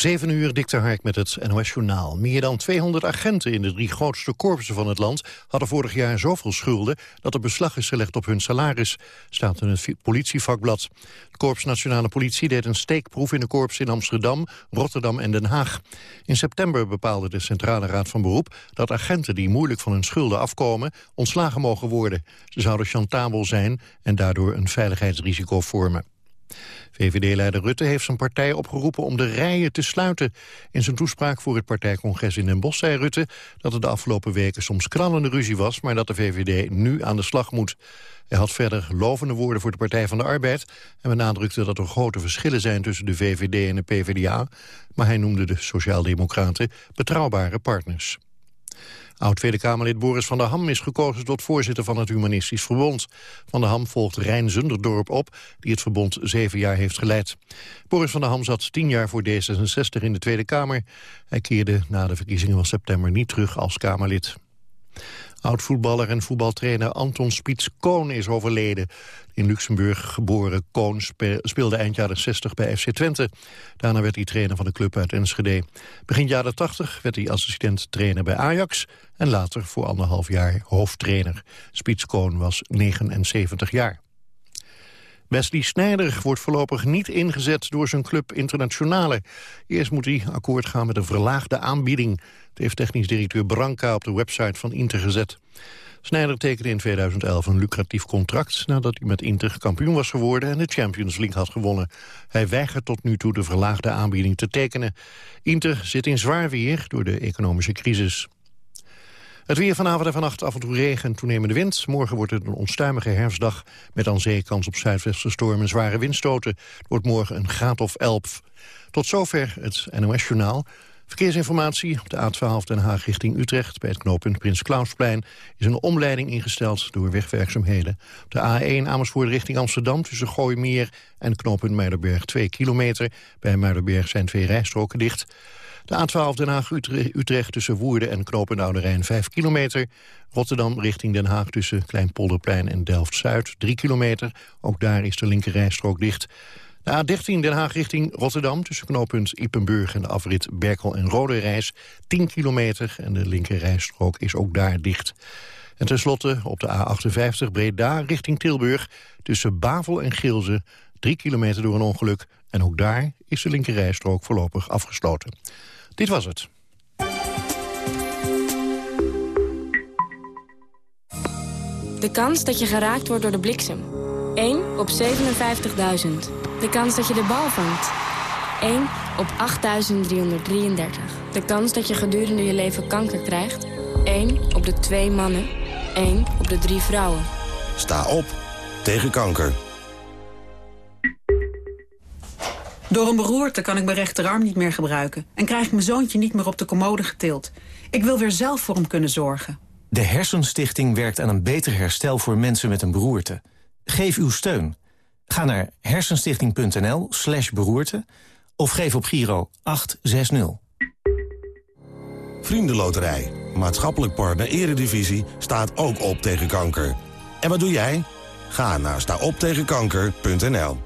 7 uur, Dikter Hark met het NOS-journaal. Meer dan 200 agenten in de drie grootste korpsen van het land... hadden vorig jaar zoveel schulden dat er beslag is gelegd op hun salaris... staat in het politievakblad. De Korps Nationale Politie deed een steekproef in de korps in Amsterdam, Rotterdam en Den Haag. In september bepaalde de Centrale Raad van Beroep... dat agenten die moeilijk van hun schulden afkomen... ontslagen mogen worden. Ze zouden chantabel zijn en daardoor een veiligheidsrisico vormen. VVD-leider Rutte heeft zijn partij opgeroepen om de rijen te sluiten. In zijn toespraak voor het partijcongres in Den Bosch zei Rutte... dat er de afgelopen weken soms krallende ruzie was... maar dat de VVD nu aan de slag moet. Hij had verder lovende woorden voor de Partij van de Arbeid... en benadrukte dat er grote verschillen zijn tussen de VVD en de PvdA... maar hij noemde de Sociaaldemocraten betrouwbare partners. Oud-Tweede Kamerlid Boris van der Ham is gekozen tot voorzitter van het Humanistisch Verbond. Van der Ham volgt Rijn Zunderdorp op, die het verbond zeven jaar heeft geleid. Boris van der Ham zat tien jaar voor D66 in de Tweede Kamer. Hij keerde na de verkiezingen van september niet terug als Kamerlid. Oud-voetballer en voetbaltrainer Anton Spits-Koon is overleden. In Luxemburg geboren Koon speelde eind jaren 60 bij FC Twente. Daarna werd hij trainer van de club uit Enschede. Begin jaren 80 werd hij assistent-trainer bij Ajax... en later voor anderhalf jaar hoofdtrainer. Spits-Koon was 79 jaar. Wesley Sneijder wordt voorlopig niet ingezet door zijn club Internationale. Eerst moet hij akkoord gaan met een verlaagde aanbieding. Het heeft technisch directeur Branca op de website van Inter gezet. Sneijder tekende in 2011 een lucratief contract... nadat hij met Inter kampioen was geworden en de Champions League had gewonnen. Hij weigert tot nu toe de verlaagde aanbieding te tekenen. Inter zit in zwaar weer door de economische crisis. Het weer vanavond en vannacht af en toe regen en toenemende wind. Morgen wordt het een onstuimige herfstdag met aan zee kans op zuidwesterstormen en zware windstoten. Het wordt morgen een graad of elf. Tot zover het NOS-journaal. Verkeersinformatie op de A12 Den Haag richting Utrecht... bij het knooppunt Prins Klausplein is een omleiding ingesteld door wegwerkzaamheden. Op de A1 Amersfoort richting Amsterdam tussen Gooimeer en knooppunt Muiderberg 2 kilometer. Bij Muiderberg zijn twee rijstroken dicht. De A12 Den Haag-Utrecht tussen Woerden en knooppunt Oude Rijn 5 kilometer. Rotterdam richting Den Haag tussen Kleinpolderplein en Delft-Zuid 3 kilometer. Ook daar is de linkerrijstrook dicht. De A13 Den Haag richting Rotterdam tussen knooppunt Ipenburg en de afrit Berkel en Rode Reis 10 kilometer en de linkerrijstrook is ook daar dicht. En tenslotte op de A58 Breda richting Tilburg tussen Bavel en Gilze 3 kilometer door een ongeluk. En ook daar is de linkerrijstrook voorlopig afgesloten. Dit was het. De kans dat je geraakt wordt door de bliksem. 1 op 57.000. De kans dat je de bal vangt. 1 op 8.333. De kans dat je gedurende je leven kanker krijgt. 1 op de 2 mannen. 1 op de 3 vrouwen. Sta op tegen kanker. Door een beroerte kan ik mijn rechterarm niet meer gebruiken... en krijg ik mijn zoontje niet meer op de commode getild. Ik wil weer zelf voor hem kunnen zorgen. De Hersenstichting werkt aan een beter herstel voor mensen met een beroerte. Geef uw steun. Ga naar hersenstichting.nl slash beroerte... of geef op Giro 860. Vriendenloterij, maatschappelijk partner Eredivisie... staat ook op tegen kanker. En wat doe jij? Ga naar staoptegenkanker.nl.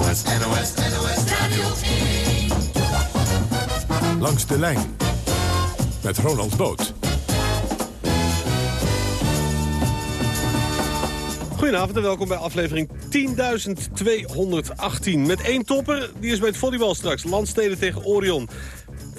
NOS, NOS, NOS Radio 1. Langs de lijn met Ronald Boot. Goedenavond en welkom bij aflevering 10.218. Met één topper, die is bij het volleybal straks. Landsteden tegen Orion.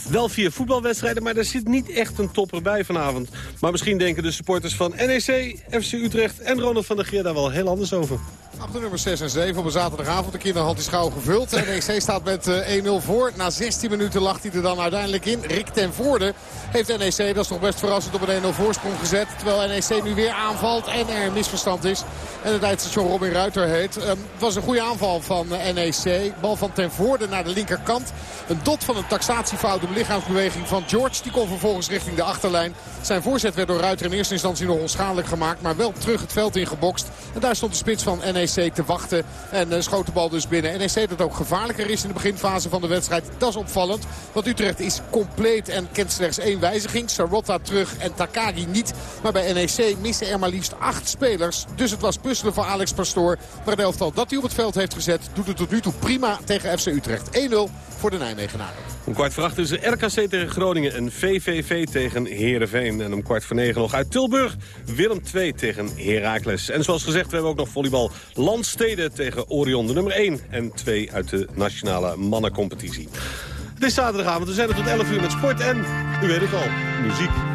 Wel vier voetbalwedstrijden, maar er zit niet echt een topper bij vanavond. Maar misschien denken de supporters van NEC, FC Utrecht en Ronald van der Geer daar wel heel anders over. Achter nummer 6 en 7 op een zaterdagavond. De kinderhand is gauw gevuld. NEC staat met 1-0 voor. Na 16 minuten lag hij er dan uiteindelijk in. Rick ten Voorde heeft NEC, dat is nog best verrassend, op een 1-0 voorsprong gezet. Terwijl NEC nu weer aanvalt en er een misverstand is. En het eindstation Robin Ruiter heet. Um, het was een goede aanval van NEC. Bal van ten Voorde naar de linkerkant. Een dot van een taxatiefout op lichaamsbeweging van George. Die kon vervolgens richting de achterlijn. Zijn voorzet werd door Ruiter in eerste instantie nog onschadelijk gemaakt. Maar wel terug het veld ingebokst. En daar stond de spits van NEC te wachten. En uh, schoot de bal dus binnen. NEC dat ook gevaarlijker is in de beginfase van de wedstrijd. Dat is opvallend. Want Utrecht is compleet en kent slechts één wijziging. Sarotta terug en Takagi niet. Maar bij NEC missen er maar liefst acht spelers. Dus het was puzzelen voor Alex Pastoor. Maar het elftal dat hij op het veld heeft gezet doet het tot nu toe prima tegen FC Utrecht. 1-0 voor de Nijmegenaren. Om kwart voor acht is er RKC tegen Groningen en VVV tegen Heerenveen. En om kwart voor negen nog uit Tilburg Willem 2 tegen Heracles. En zoals gezegd, we hebben ook nog volleybal Landsteden tegen Orion. De nummer 1 en 2 uit de nationale mannencompetitie. Het is zaterdagavond, we zijn er tot 11 uur met sport en, u weet het al, muziek.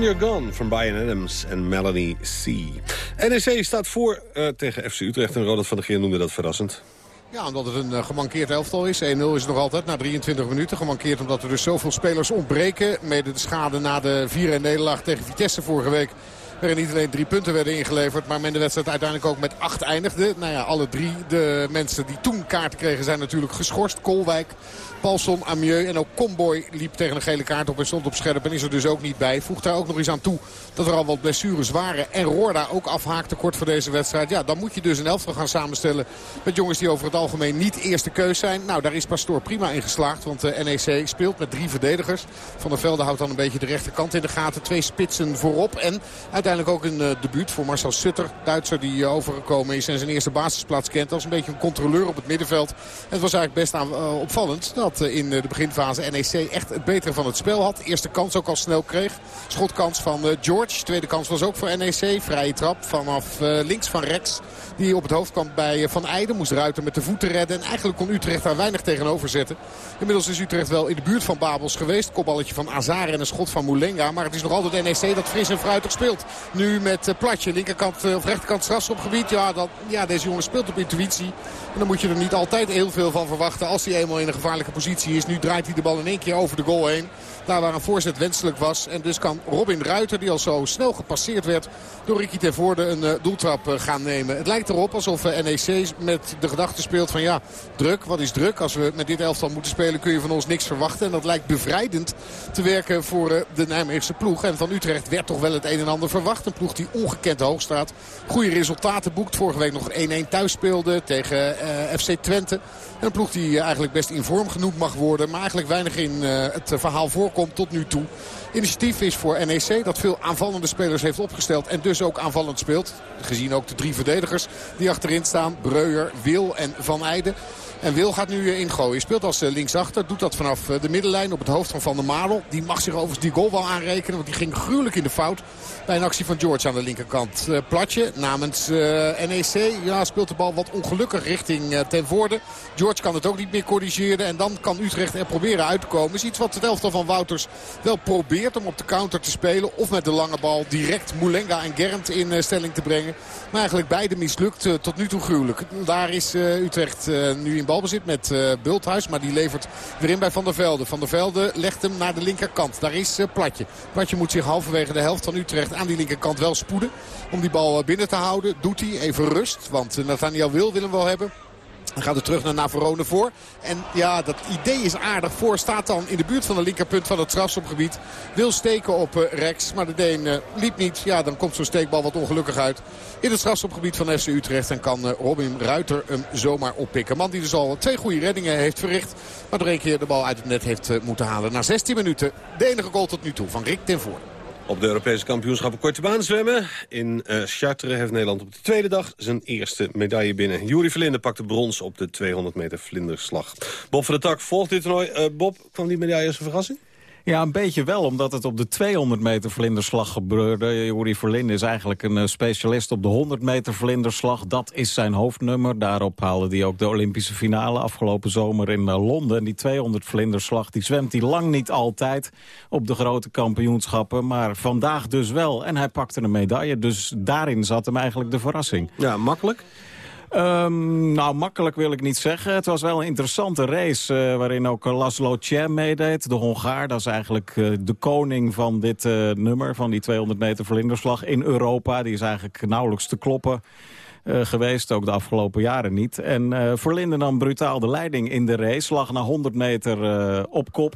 When You're Gone van Brian Adams en Melanie C. NEC staat voor uh, tegen FC Utrecht en Ronald van der Geer noemde dat verrassend. Ja, omdat het een uh, gemankeerd elftal is. 1-0 is het nog altijd na 23 minuten. Gemankeerd omdat er dus zoveel spelers ontbreken. Mede de schade na de 4-1 nederlaag tegen Vitesse vorige week Waarin niet alleen drie punten werden ingeleverd. Maar men de wedstrijd uiteindelijk ook met acht eindigde. Nou ja, alle drie de mensen die toen kaart kregen zijn natuurlijk geschorst. Kolwijk, Paulson, Amieux en ook Comboy liep tegen een gele kaart op en stond op scherp. En is er dus ook niet bij. Voegt daar ook nog eens aan toe dat er al wat blessures waren. En Roorda ook afhaakte kort voor deze wedstrijd. Ja, dan moet je dus een elftal gaan samenstellen met jongens die over het algemeen niet eerste keus zijn. Nou, daar is Pastoor prima in geslaagd. Want de NEC speelt met drie verdedigers. Van der Velde houdt dan een beetje de rechterkant in de gaten. Twee spitsen voorop. En uiteindelijk ook een uh, debuut voor Marcel Sutter. Duitser die uh, overgekomen is en zijn eerste basisplaats kent. Als een beetje een controleur op het middenveld. En het was eigenlijk best uh, opvallend dat in de beginfase NEC echt het betere van het spel had. Eerste kans ook al snel kreeg. Schotkans van George. Tweede kans was ook voor NEC. Vrije trap vanaf links van Rex. Die op het hoofd kwam bij Van Eijden. Moest Ruiter met de voeten redden. En eigenlijk kon Utrecht daar weinig tegenover zetten. Inmiddels is Utrecht wel in de buurt van Babels geweest. Kopballetje van Azar en een schot van Moulenga. Maar het is nog altijd NEC dat fris en fruitig speelt. Nu met Platje. Linkerkant of rechterkant strafschopgebied. Ja, dat, ja, deze jongen speelt op intuïtie. En dan moet je er niet altijd heel veel van verwachten als hij eenmaal in een gevaarlijke positie is. Nu draait hij de bal in één keer over de goal heen. Daar waar een voorzet wenselijk was. En dus kan Robin Ruiter, die al zo snel gepasseerd werd door Ricky ten Voorde, een uh, doeltrap uh, gaan nemen. Het lijkt erop alsof uh, NEC met de gedachte speelt van ja, druk. Wat is druk? Als we met dit elftal moeten spelen kun je van ons niks verwachten. En dat lijkt bevrijdend te werken voor de Nijmeegse ploeg. En van Utrecht werd toch wel het een en ander verwacht. Een ploeg die ongekend hoog staat. Goede resultaten boekt. Vorige week nog 1-1 thuis speelde tegen FC Twente. Een ploeg die eigenlijk best in vorm genoemd mag worden. Maar eigenlijk weinig in het verhaal voorkomt tot nu toe. Initiatief is voor NEC dat veel aanvallende spelers heeft opgesteld. En dus ook aanvallend speelt. Gezien ook de drie verdedigers die achterin staan. Breuer, Wil en Van Eijden. En Wil gaat nu ingooien. Speelt als linksachter. Doet dat vanaf de middenlijn op het hoofd van Van der Marel. Die mag zich overigens die goal wel aanrekenen. Want die ging gruwelijk in de fout. Bij een actie van George aan de linkerkant. Platje namens NEC. Ja, speelt de bal wat ongelukkig richting ten voorde. George kan het ook niet meer corrigeren. En dan kan Utrecht er proberen uit te komen. Is iets wat het elftal van Wouters wel probeert om op de counter te spelen. Of met de lange bal direct Moulenga en Gernd in stelling te brengen. Maar eigenlijk beide mislukt tot nu toe gruwelijk. Daar is Utrecht nu in balbezit met Bulthuis. Maar die levert weer in bij Van der Velde. Van der Velde legt hem naar de linkerkant. Daar is Platje. Platje moet zich halverwege de helft van Utrecht aan die linkerkant wel spoeden. Om die bal binnen te houden. Doet hij even rust. Want Nathaniel Wil wil hem wel hebben. Dan gaat er terug naar Navarone voor. En ja, dat idee is aardig. Voor staat dan in de buurt van de linkerpunt van het strafschopgebied. Wil steken op uh, Rex. Maar de Deen uh, liep niet. Ja, dan komt zo'n steekbal wat ongelukkig uit. In het strafschopgebied van FC Utrecht. En kan uh, Robin Ruiter hem zomaar oppikken. Man die dus al twee goede reddingen heeft verricht. Maar er een keer de bal uit het net heeft moeten halen. Na 16 minuten de enige goal tot nu toe van Rick ten Voorde. Op de Europese kampioenschappen korte baan zwemmen. In uh, Chartres heeft Nederland op de tweede dag zijn eerste medaille binnen. Juri Verlinde pakte brons op de 200 meter vlinderslag. Bob van der Tak volgt dit toernooi. Uh, Bob, kwam die medaille als een verrassing? Ja, een beetje wel, omdat het op de 200 meter vlinderslag gebeurde. Jori Verlinde is eigenlijk een specialist op de 100 meter vlinderslag. Dat is zijn hoofdnummer. Daarop haalde hij ook de Olympische finale afgelopen zomer in Londen. En die 200 vlinderslag, die zwemt hij lang niet altijd op de grote kampioenschappen. Maar vandaag dus wel. En hij pakte een medaille, dus daarin zat hem eigenlijk de verrassing. Ja, makkelijk? Um, nou, makkelijk wil ik niet zeggen. Het was wel een interessante race uh, waarin ook Laszlo Tjem meedeed. De Hongaar, dat is eigenlijk uh, de koning van dit uh, nummer, van die 200 meter vlinderslag in Europa. Die is eigenlijk nauwelijks te kloppen. Geweest, ook de afgelopen jaren niet. En uh, Verlinde nam brutaal de leiding in de race. Lag na 100 meter op kop.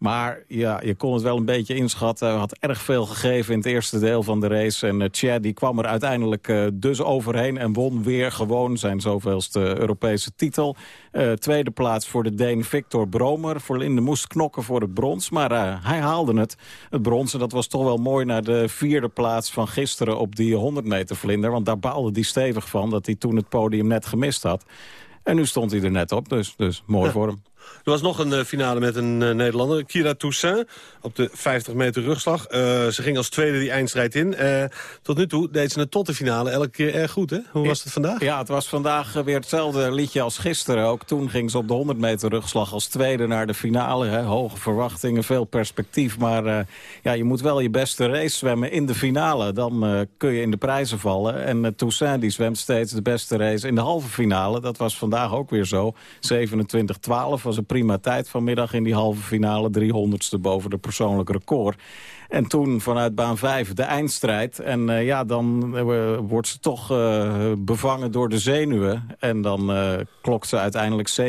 Maar ja, je kon het wel een beetje inschatten. Hij had erg veel gegeven in het eerste deel van de race. En uh, Chad die kwam er uiteindelijk uh, dus overheen en won weer gewoon zijn zoveelste Europese titel. Uh, tweede plaats voor de Deen Victor Bromer. Verlinde moest knokken voor het brons, maar hij haalde het. Het brons, en dat was toch wel mooi naar de vierde plaats van gisteren op die 100 meter vlinder. Want daar baalde hij stevig van dat hij toen het podium net gemist had. En nu stond hij er net op, dus, dus mooi ja. voor hem. Er was nog een uh, finale met een uh, Nederlander, Kira Toussaint, op de 50 meter rugslag. Uh, ze ging als tweede die eindstrijd in. tot nu toe deed ze het tot de finale elke keer erg goed, hè? Hoe was het vandaag? Ja, het was vandaag weer hetzelfde liedje als gisteren. Ook toen ging ze op de 100 meter rugslag als tweede naar de finale. Hè? Hoge verwachtingen, veel perspectief. Maar ja, je moet wel je beste race zwemmen in de finale. Dan kun je in de prijzen vallen. En Toussaint die zwemt steeds de beste race in de halve finale. Dat was vandaag ook weer zo. 27-12 was een prima tijd vanmiddag in die halve finale. 300ste boven de persoonlijke record. En toen vanuit baan 5 de eindstrijd. En uh, ja, dan uh, wordt ze toch uh, bevangen door de zenuwen. En dan klokt ze uiteindelijk 27-37.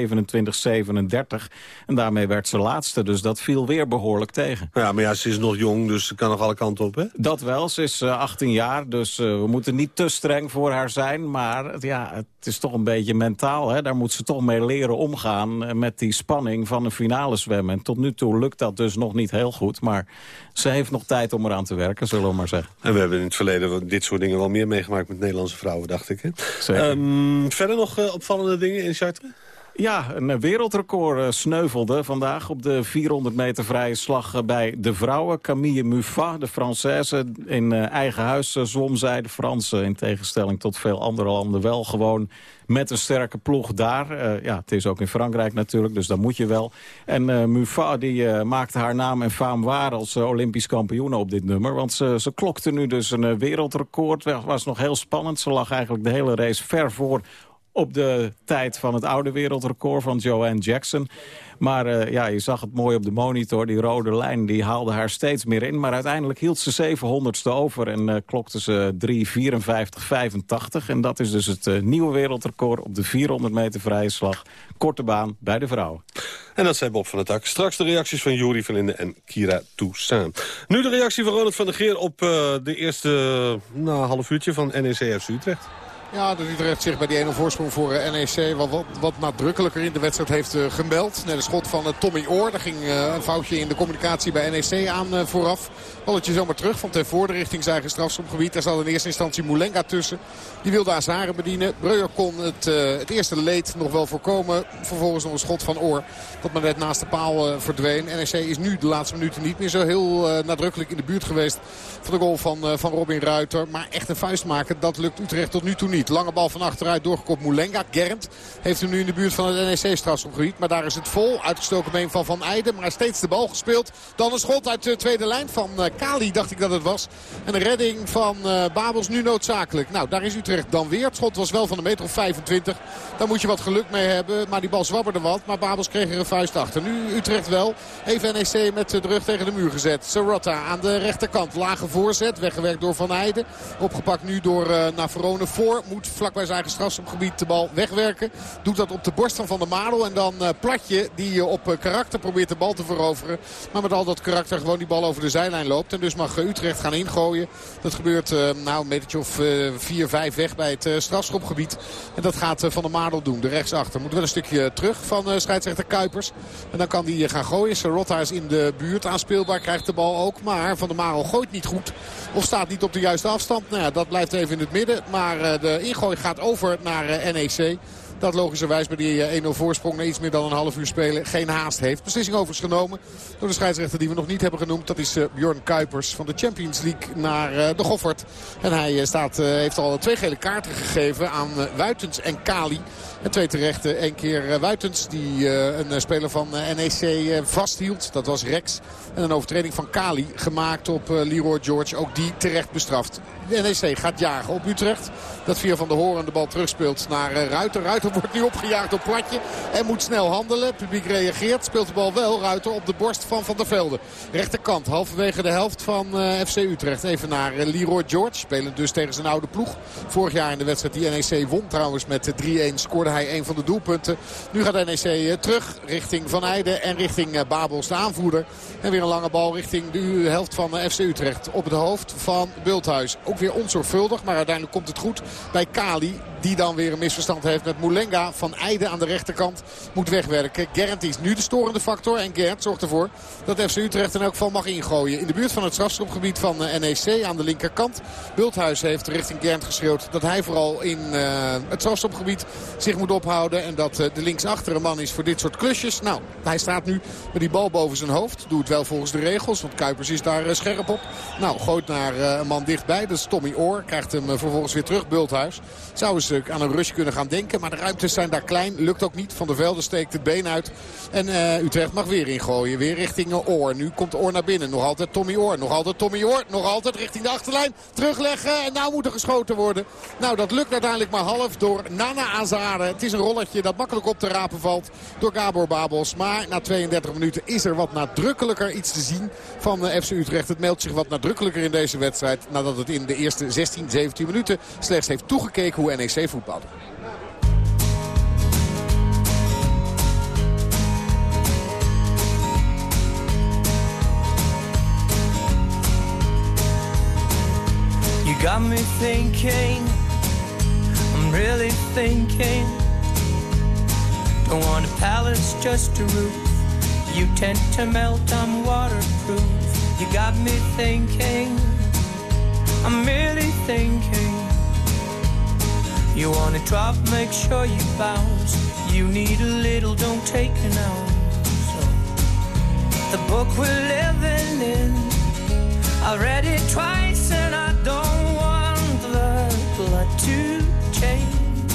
En daarmee werd ze laatste. Dus dat viel weer behoorlijk tegen. Ja, maar ja, ze is nog jong, dus ze kan nog alle kanten op, hè? Dat wel. Ze is 18 jaar, dus we moeten niet te streng voor haar zijn. Maar ja, het is toch een beetje mentaal. Hè? Daar moet ze toch mee leren omgaan met die spanning van een finale zwemmen. En tot nu toe lukt dat dus nog niet heel goed. Maar ze heeft nog tijd om eraan te werken, zullen we maar zeggen. En we hebben in het verleden dit soort dingen wel meer meegemaakt met Nederlandse vrouwen, dacht ik. Hè? Um, verder nog uh, opvallende dingen in Chartres? Ja, een eh, wereldrecord eh, sneuvelde vandaag op de 400 meter vrije slag bij de vrouwen. Camille Muffat, de Française, in eigen huis zwom zij de Fransen. In tegenstelling tot veel andere landen wel gewoon met een sterke ploeg daar. Ja, het is ook in Frankrijk natuurlijk, dus dat moet je wel. En uh, Mufa die, maakte haar naam en faam waar als Olympisch kampioen op dit nummer. Want ze, ze klokte nu dus een wereldrecord. Het was nog heel spannend. Ze lag eigenlijk de hele race ver voor op de tijd van het oude wereldrecord van Joanne Jackson. Maar uh, ja, je zag het mooi op de monitor. Die rode lijn die haalde haar steeds meer in. Maar uiteindelijk hield ze 700ste over en uh, klokte ze 3.54.85. En dat is dus het uh, nieuwe wereldrecord op de 400 meter vrije slag. Korte baan bij de vrouwen. En dat zei Bob van der Tak. Straks de reacties van Juri Verlinde en Kira Toussaint. Nu de reactie van Ronald van der Geer op de eerste nou, half uurtje van NEC FC Utrecht. Ja, dat Utrecht zich bij die 1-0 voorsprong voor eh, NEC wat, wat, nadrukkelijker in de wedstrijd heeft uh, gemeld. Net een schot van uh, Tommy Oor. Daar ging een foutje in de communicatie bij NEC aan vooraf. Balletje zomaar terug van ten voorde richting zijn eigen strafschopgebied. Daar zat in eerste instantie Moulenga tussen. Die wilde Azaren bedienen. Breuer kon het, het eerste leed nog wel voorkomen. Vervolgens nog een schot van Oor. Dat maar net naast de paal verdween. NEC is nu de laatste minuten niet meer zo heel nadrukkelijk in de buurt geweest. Van de goal van, van Robin Ruiter. Maar echt een vuist maken, dat lukt Utrecht tot nu toe niet. Lange bal van achteruit doorgekopt Moulenga. Gernd heeft hem nu in de buurt van het NEC-strafschopgebied. Maar daar is het vol. Uitgestoken been van Van Eijden. Maar steeds de bal gespeeld. Dan een schot uit de tweede lijn van uh, Kali, dacht ik dat het was. En een redding van uh, Babels nu noodzakelijk. Nou, daar is Utrecht dan weer. Het schot was wel van een meter of 25. Daar moet je wat geluk mee hebben. Maar die bal zwabberde wat. Maar Babels kreeg er een vuist achter. Nu Utrecht wel. Even NEC met de rug tegen de muur gezet. Sarotta aan de rechterkant. Lage voorzet. Weggewerkt door Van Eijden. Opgepakt nu door uh, Navarone voor moet vlakbij zijn eigen strafschopgebied de bal wegwerken. Doet dat op de borst van Van der Marel. En dan uh, Platje die op uh, karakter probeert de bal te veroveren. Maar met al dat karakter gewoon die bal over de zijlijn loopt. En dus mag Utrecht gaan ingooien. Dat gebeurt nou een metertje of 4, 5 weg bij het strafschopgebied. En dat gaat Van der Marel doen. De rechtsachter moet wel een stukje terug van scheidsrechter Kuipers. En dan kan hij gaan gooien. Sarotta is in de buurt aanspeelbaar. Krijgt de bal ook. Maar Van der Marel gooit niet goed. Of staat niet op de juiste afstand. Nou ja, dat blijft even in het midden. Maar de ingooi gaat over naar eh, NEC. Dat logischerwijs bij die 1-0 eh, voorsprong na iets meer dan een half uur spelen geen haast heeft. Beslissing overigens genomen door de scheidsrechter die we nog niet hebben genoemd. Dat is Bjorn Kuipers van de Champions League naar de Goffert. En hij staat, heeft al twee gele kaarten gegeven aan Wuitens en Kali. En twee terechte. Eén keer Wuitens die een speler van NEC vasthield. Dat was Rex. En een overtreding van Kali gemaakt op Leroy George. Ook die terecht bestraft. NEC gaat jagen op Utrecht. Dat via Van de Horen de bal terugspeelt naar Ruiter. Ruiter wordt nu opgejaagd door Platje. En moet snel handelen. Publiek reageert. Speelt de bal wel. Ruiter op de borst van Van der Velde. Rechterkant. Halverwege de helft van uh, FC Utrecht. Even naar uh, Leroy George. Spelend dus tegen zijn oude ploeg. Vorig jaar in de wedstrijd die NEC won trouwens met 3-1. Scoorde hij een van de doelpunten. Nu gaat NEC terug richting Van Eijden. En richting Babels de aanvoerder. En weer een lange bal richting de helft van FC Utrecht. Op het hoofd van Bulthuis. Ook weer onzorgvuldig. Maar uiteindelijk komt het goed bij Kali. Die dan weer een misverstand heeft met Moulenga. Van Eijden aan de rechterkant moet wegwerken. Gernt is nu de storende factor. En Gernt zorgt ervoor dat FC Utrecht in elk geval mag ingooien. In de buurt van het strafschopgebied van NEC aan de linkerkant. Bulthuis heeft richting Gernt geschreeuwd dat hij vooral in uh, het strafschopgebied zich moet ophouden. En dat uh, de linksachter een man is voor dit soort klusjes. Nou, hij staat nu met die bal boven zijn hoofd. Doet wel volgens de regels, want Kuipers is daar scherp op. Nou, gooit naar een man dichtbij. Dat Tommy Oor. Krijgt hem vervolgens weer terug, Bulthuis. Zou eens dus aan een rush kunnen gaan denken. Maar de ruimtes zijn daar klein. Lukt ook niet. Van der Velde steekt het been uit. En Utrecht mag weer ingooien. Weer richting Oor. Nu komt Oor naar binnen. Nog altijd Tommy Oor. Nog altijd Tommy Oor. Nog altijd richting de achterlijn. Terugleggen. En nou moet er geschoten worden. Nou, dat lukt uiteindelijk maar half door Nana Azare. Het is een rolletje dat makkelijk op te rapen valt door Gabor Babos. Maar na 32 minuten is er wat nadrukkelijker iets te zien van FC Utrecht. Het meldt zich wat nadrukkelijker in deze wedstrijd. Nadat het in de eerste 16, 17 minuten slechts heeft toegekeken hoe NEC voetbalde. You got me thinking, I'm really thinking. Don't want a palace, just a roof. You tend to melt, I'm waterproof. You got me thinking, I'm really thinking. You wanna drop, make sure you bounce. You need a little, don't take an ounce. So, the book we're living in, I read it twice and I don't want the blood to change.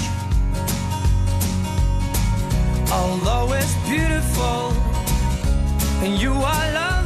Although it's beautiful and you are lovely,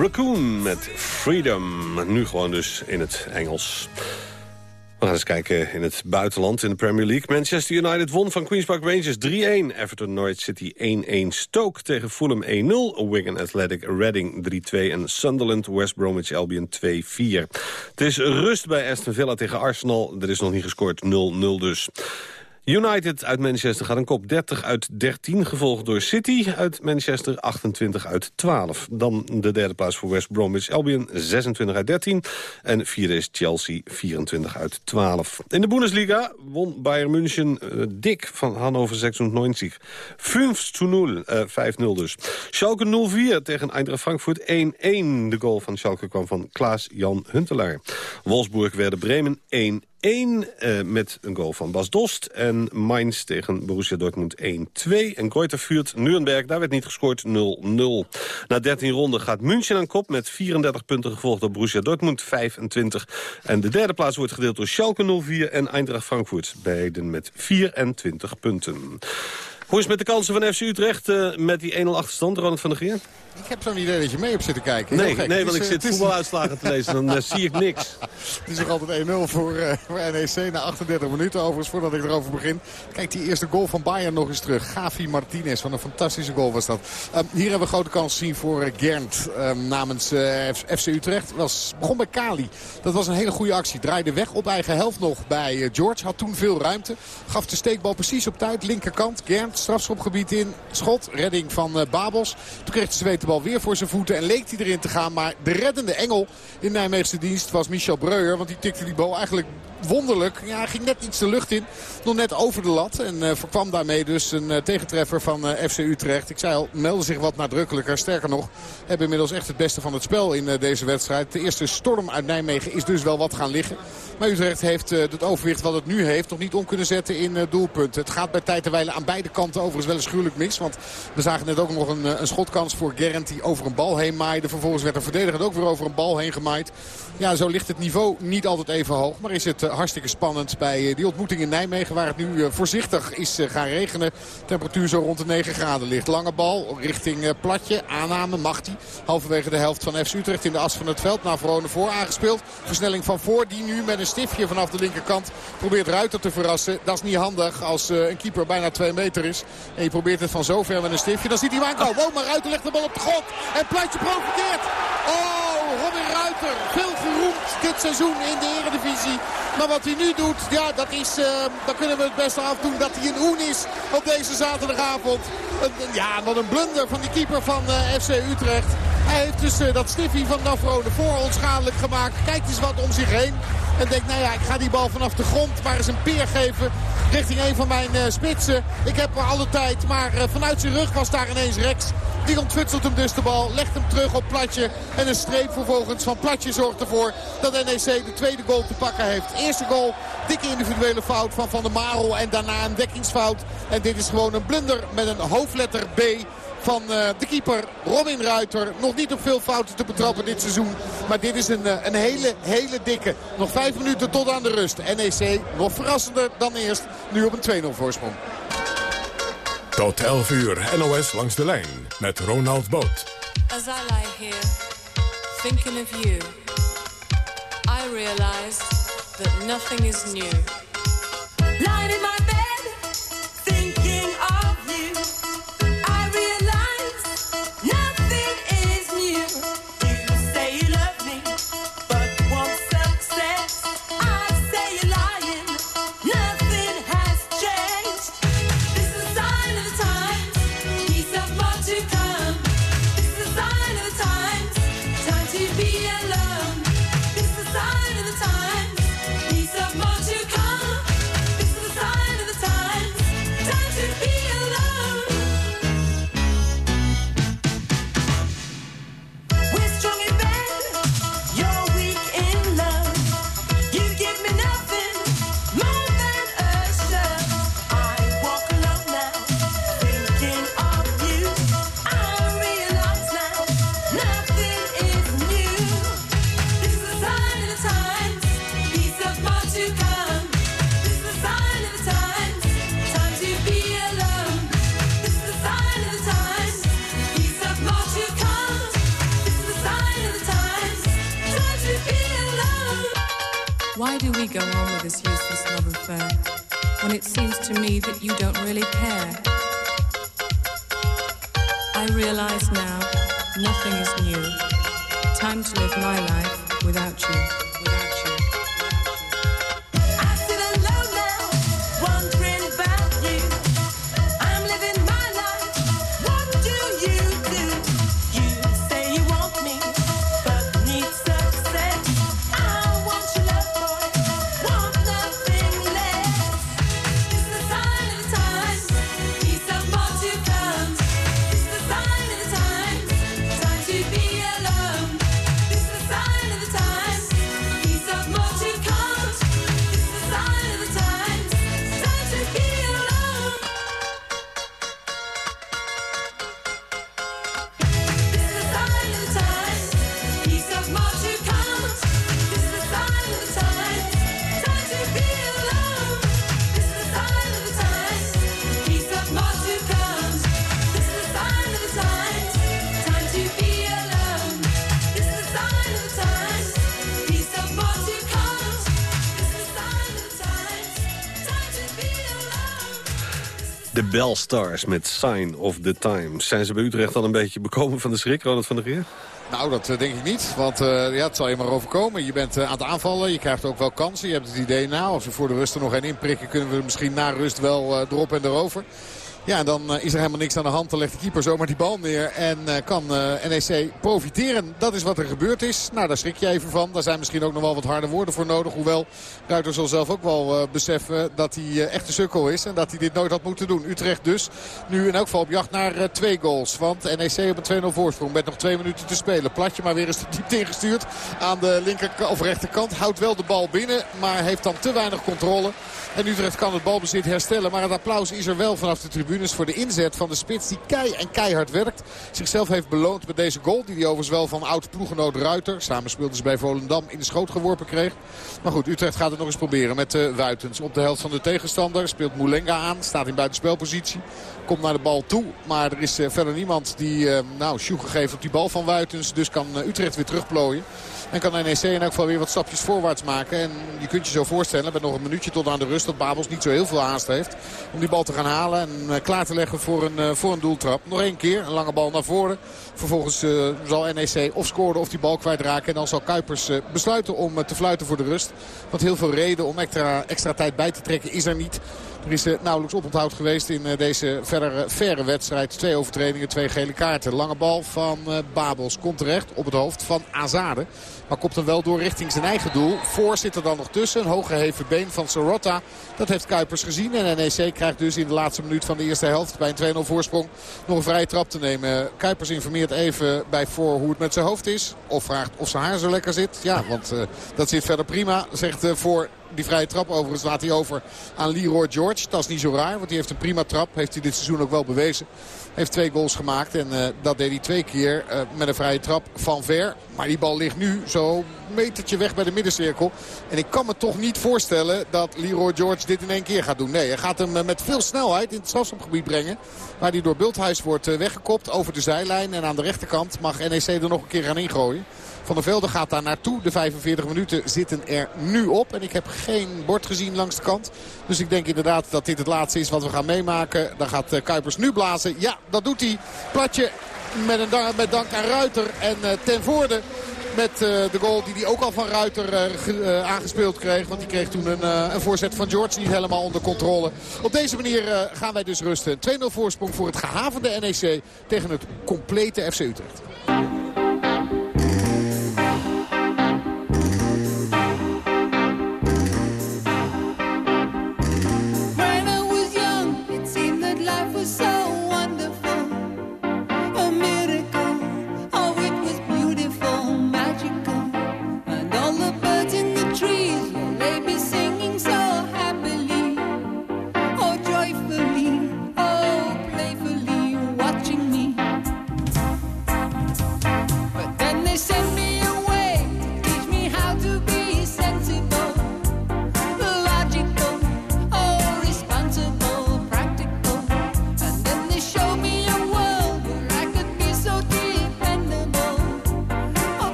Raccoon met Freedom. Nu gewoon dus in het Engels. We gaan eens kijken in het buitenland in de Premier League. Manchester United won van Queen's Park Rangers 3-1. Everton Norwich City 1-1. Stoke tegen Fulham 1-0. Wigan Athletic Reading 3-2. En Sunderland West Bromwich Albion 2-4. Het is rust bij Aston Villa tegen Arsenal. Er is nog niet gescoord 0-0 dus. United uit Manchester gaat een kop 30 uit 13, gevolgd door City uit Manchester 28 uit 12. Dan de derde plaats voor West Bromwich Albion 26 uit 13. En vierde is Chelsea 24 uit 12. In de Bundesliga won Bayern München uh, dik van Hannover 96. 5 to 0, uh, 5-0 dus. Schalke 0-4 tegen Eintracht Frankfurt 1-1. De goal van Schalke kwam van Klaas-Jan Huntelaar. Wolfsburg werden Bremen 1 1 uh, met een goal van Bas Dost. En Mainz tegen Borussia Dortmund 1-2. En Greuther vuurt Nuremberg, daar werd niet gescoord 0-0. Na 13 ronden gaat München aan kop met 34 punten... gevolgd door Borussia Dortmund 25. En de derde plaats wordt gedeeld door Schalke 04 en Eindracht Frankfurt. Beiden met 24 punten. Hoe is het met de kansen van FC Utrecht uh, met die 1-0 achterstand, Ronald van der Geer? Ik heb zo'n idee dat je mee hebt zitten kijken. nee, nee want ik zit voetbaluitslagen te lezen. Dan uh, zie ik niks. Het is nog altijd 1-0 voor, uh, voor NEC na 38 minuten. Overigens, voordat ik erover begin. Kijk die eerste goal van Bayern nog eens terug. Gavi Martinez, van een fantastische goal was dat. Um, hier hebben we grote kans gezien voor Gernt um, namens FC Utrecht. Was, begon bij Kali. Dat was een hele goede actie. Draaide weg op eigen helft nog bij George. Had toen veel ruimte. Gaf de steekbal precies op tijd. Linkerkant. Gernt, strafschopgebied in. Schot, redding van Babels. Toen kreeg de zweet de bal weer voor zijn voeten en leek hij erin te gaan. Maar de reddende engel in Nijmeegse dienst was Michel Breuer. Want die tikte die bal eigenlijk wonderlijk. Ja, ging net iets de lucht in. Nog net over de lat. En uh, voorkwam daarmee dus een uh, tegentreffer van uh, FC Utrecht. Ik zei al, melden zich wat nadrukkelijker. Sterker nog, hebben inmiddels echt het beste van het spel in deze wedstrijd. De eerste storm uit Nijmegen is dus wel wat gaan liggen. Maar Utrecht heeft het overwicht wat het nu heeft nog niet om kunnen zetten in doelpunten. Het gaat bij tijd aan beide kanten overigens wel eens gruwelijk mis. Want we zagen net ook nog een, een schotkans voor Gerrand die over een bal heen maaide. Vervolgens werd er verdediger ook weer over een bal heen gemaaid. Ja, zo ligt het niveau niet altijd even hoog. Maar is het hartstikke spannend bij die ontmoeting in Nijmegen. Waar het nu voorzichtig is gaan regenen. Temperatuur zo rond de 9 graden ligt. Lange bal richting Platje. Aanname mag hij. Halverwege de helft van FC Utrecht in de as van het veld. Naar Verone voor aangespeeld. Versnelling van voor die nu met een stiftje vanaf de linkerkant probeert Ruiter te verrassen. Dat is niet handig als een keeper bijna 2 meter is. En je probeert het van zo ver met een stiftje. Dan ziet hij hem aankomen. Oh, maar Ruiter legt de bal op de grond. En Platje profiteert. Oh, Robin Ruiter. Veel geroemd dit seizoen in de Eredivisie. Maar wat hij nu doet, ja, dat is, uh, kunnen we het best afdoen dat hij een oen is op deze zaterdagavond. Ja, wat een blunder van die keeper van uh, FC Utrecht. Hij heeft dus uh, dat stiffie van Navrone voor onschadelijk gemaakt. Kijkt eens wat om zich heen. En denkt, nou ja, ik ga die bal vanaf de grond maar eens een peer geven richting een van mijn uh, spitsen. Ik heb alle tijd, maar uh, vanuit zijn rug was daar ineens Rex. Die ontfutselt hem dus de bal, legt hem terug op Platje. En een streep vervolgens van Platje zorgt ervoor dat NEC de tweede goal te pakken heeft. Eerste goal, dikke individuele fout van Van der Marel en daarna een dekkingsfout. En dit is gewoon een blunder met een hoofdletter B van uh, de keeper Robin Ruiter. Nog niet op veel fouten te betrappen dit seizoen. Maar dit is een, uh, een hele, hele dikke. Nog vijf minuten tot aan de rust. NEC nog verrassender dan eerst. Nu op een 2-0 voorsprong. Tot 11 uur NOS langs de lijn met Ronald Boot. As I lie here, thinking of you, I realize that nothing is new. Lying in my De Bellstars met Sign of the Times. Zijn ze bij Utrecht al een beetje bekomen van de schrik, Ronald van der Geer? Nou, dat eh, denk ik niet. Want eh, ja, het zal je maar overkomen. Je bent eh, aan het aanvallen. Je krijgt ook wel kansen. Je hebt het idee, nou, als we voor de rust er nog een inprikken... kunnen we misschien na rust wel erop en erover. Ja, dan eh, is er helemaal niks aan de hand. Dan legt de keeper zomaar die bal neer. En eh, kan eh, NEC profiteren. Dat is wat er gebeurd is. Nou, daar schrik je even van. Daar zijn misschien ook nog wel wat harde woorden voor nodig. Hoewel Ruiter zal zelf ook wel beseffen dat hij echt een sukkel is. En dat hij dit nooit had moeten doen. Utrecht dus nu in elk geval op jacht naar twee goals. Want NEC op een 2-0 voorsprong met nog twee minuten te spelen. Platje maar weer eens de diepte ingestuurd aan de linker of rechterkant. Houdt wel de bal binnen, maar heeft dan te weinig controle. En Utrecht kan het balbezit herstellen. Maar het applaus is er wel vanaf de tribunes voor de inzet van de spits. Die kei en keihard werkt. Zichzelf heeft beloond met deze goal. Die hij overigens wel van oud-ploegenoot Ruiter. Samen speelden ze bij Volendam in de schoot geworpen kreeg. Maar goed, Utrecht gaat het nog eens proberen met uh, Wuitens. Op de helft van de tegenstander speelt Moulenga aan. Staat in buitenspelpositie. Komt naar de bal toe. Maar er is uh, verder niemand die uh, nou, sjoe gegeven op die bal van Wuitens. Dus kan Utrecht weer terugplooien. En kan NEC in elk geval weer wat stapjes voorwaarts maken. En je kunt je zo voorstellen, met nog een minuutje tot aan de rust... dat Babels niet zo heel veel haast heeft om die bal te gaan halen. En uh, klaar te leggen voor een, uh, voor een doeltrap. Nog één keer, een lange bal naar voren. Vervolgens uh, zal NEC of scoren of die bal kwijtraken. En dan zal Kuipers besluiten om te fluiten voor de rust. Want heel veel reden om extra, extra tijd bij te trekken is er niet. Er is nauwelijks oponthoud geweest in deze verdere, verre wedstrijd. Twee overtredingen, twee gele kaarten. Lange bal van Babels komt terecht op het hoofd van Azade. Maar komt hem wel door richting zijn eigen doel. Voor zit er dan nog tussen. Een hooggeheven been van Sorotta. Dat heeft Kuipers gezien. En NEC krijgt dus in de laatste minuut van de eerste helft bij een 2-0 voorsprong nog een vrije trap te nemen. Kuipers informeert even bij voor hoe het met zijn hoofd is. Of vraagt of zijn haar zo lekker zit. Ja, want dat zit verder prima. Zegt uh, voor die vrije trap overigens laat hij over aan Leroy George. Dat is niet zo raar, want hij heeft een prima trap. Heeft hij dit seizoen ook wel bewezen. Heeft twee goals gemaakt en uh, dat deed hij twee keer uh, met een vrije trap van ver. Maar die bal ligt nu zo metertje weg bij de middencirkel. En ik kan me toch niet voorstellen dat Leroy George dit in één keer gaat doen. Nee, hij gaat hem met veel snelheid in het strafschopgebied brengen. Waar hij door Bulthuis wordt weggekopt over de zijlijn. En aan de rechterkant mag NEC er nog een keer gaan ingooien. Van der Velde gaat daar naartoe. De 45 minuten zitten er nu op. En ik heb geen bord gezien langs de kant. Dus ik denk inderdaad dat dit het laatste is wat we gaan meemaken. Dan gaat uh, Kuipers nu blazen. Ja, dat doet hij. Platje met, een dank, met dank aan Ruiter en uh, ten voorde. Met uh, de goal die hij ook al van Ruiter aangespeeld kreeg. Want die kreeg toen een, een, voorzet van George niet helemaal onder controle. Op deze manier gaan wij dus rusten. 2-0 voorsprong voor het gehavende NEC tegen het complete FC Utrecht.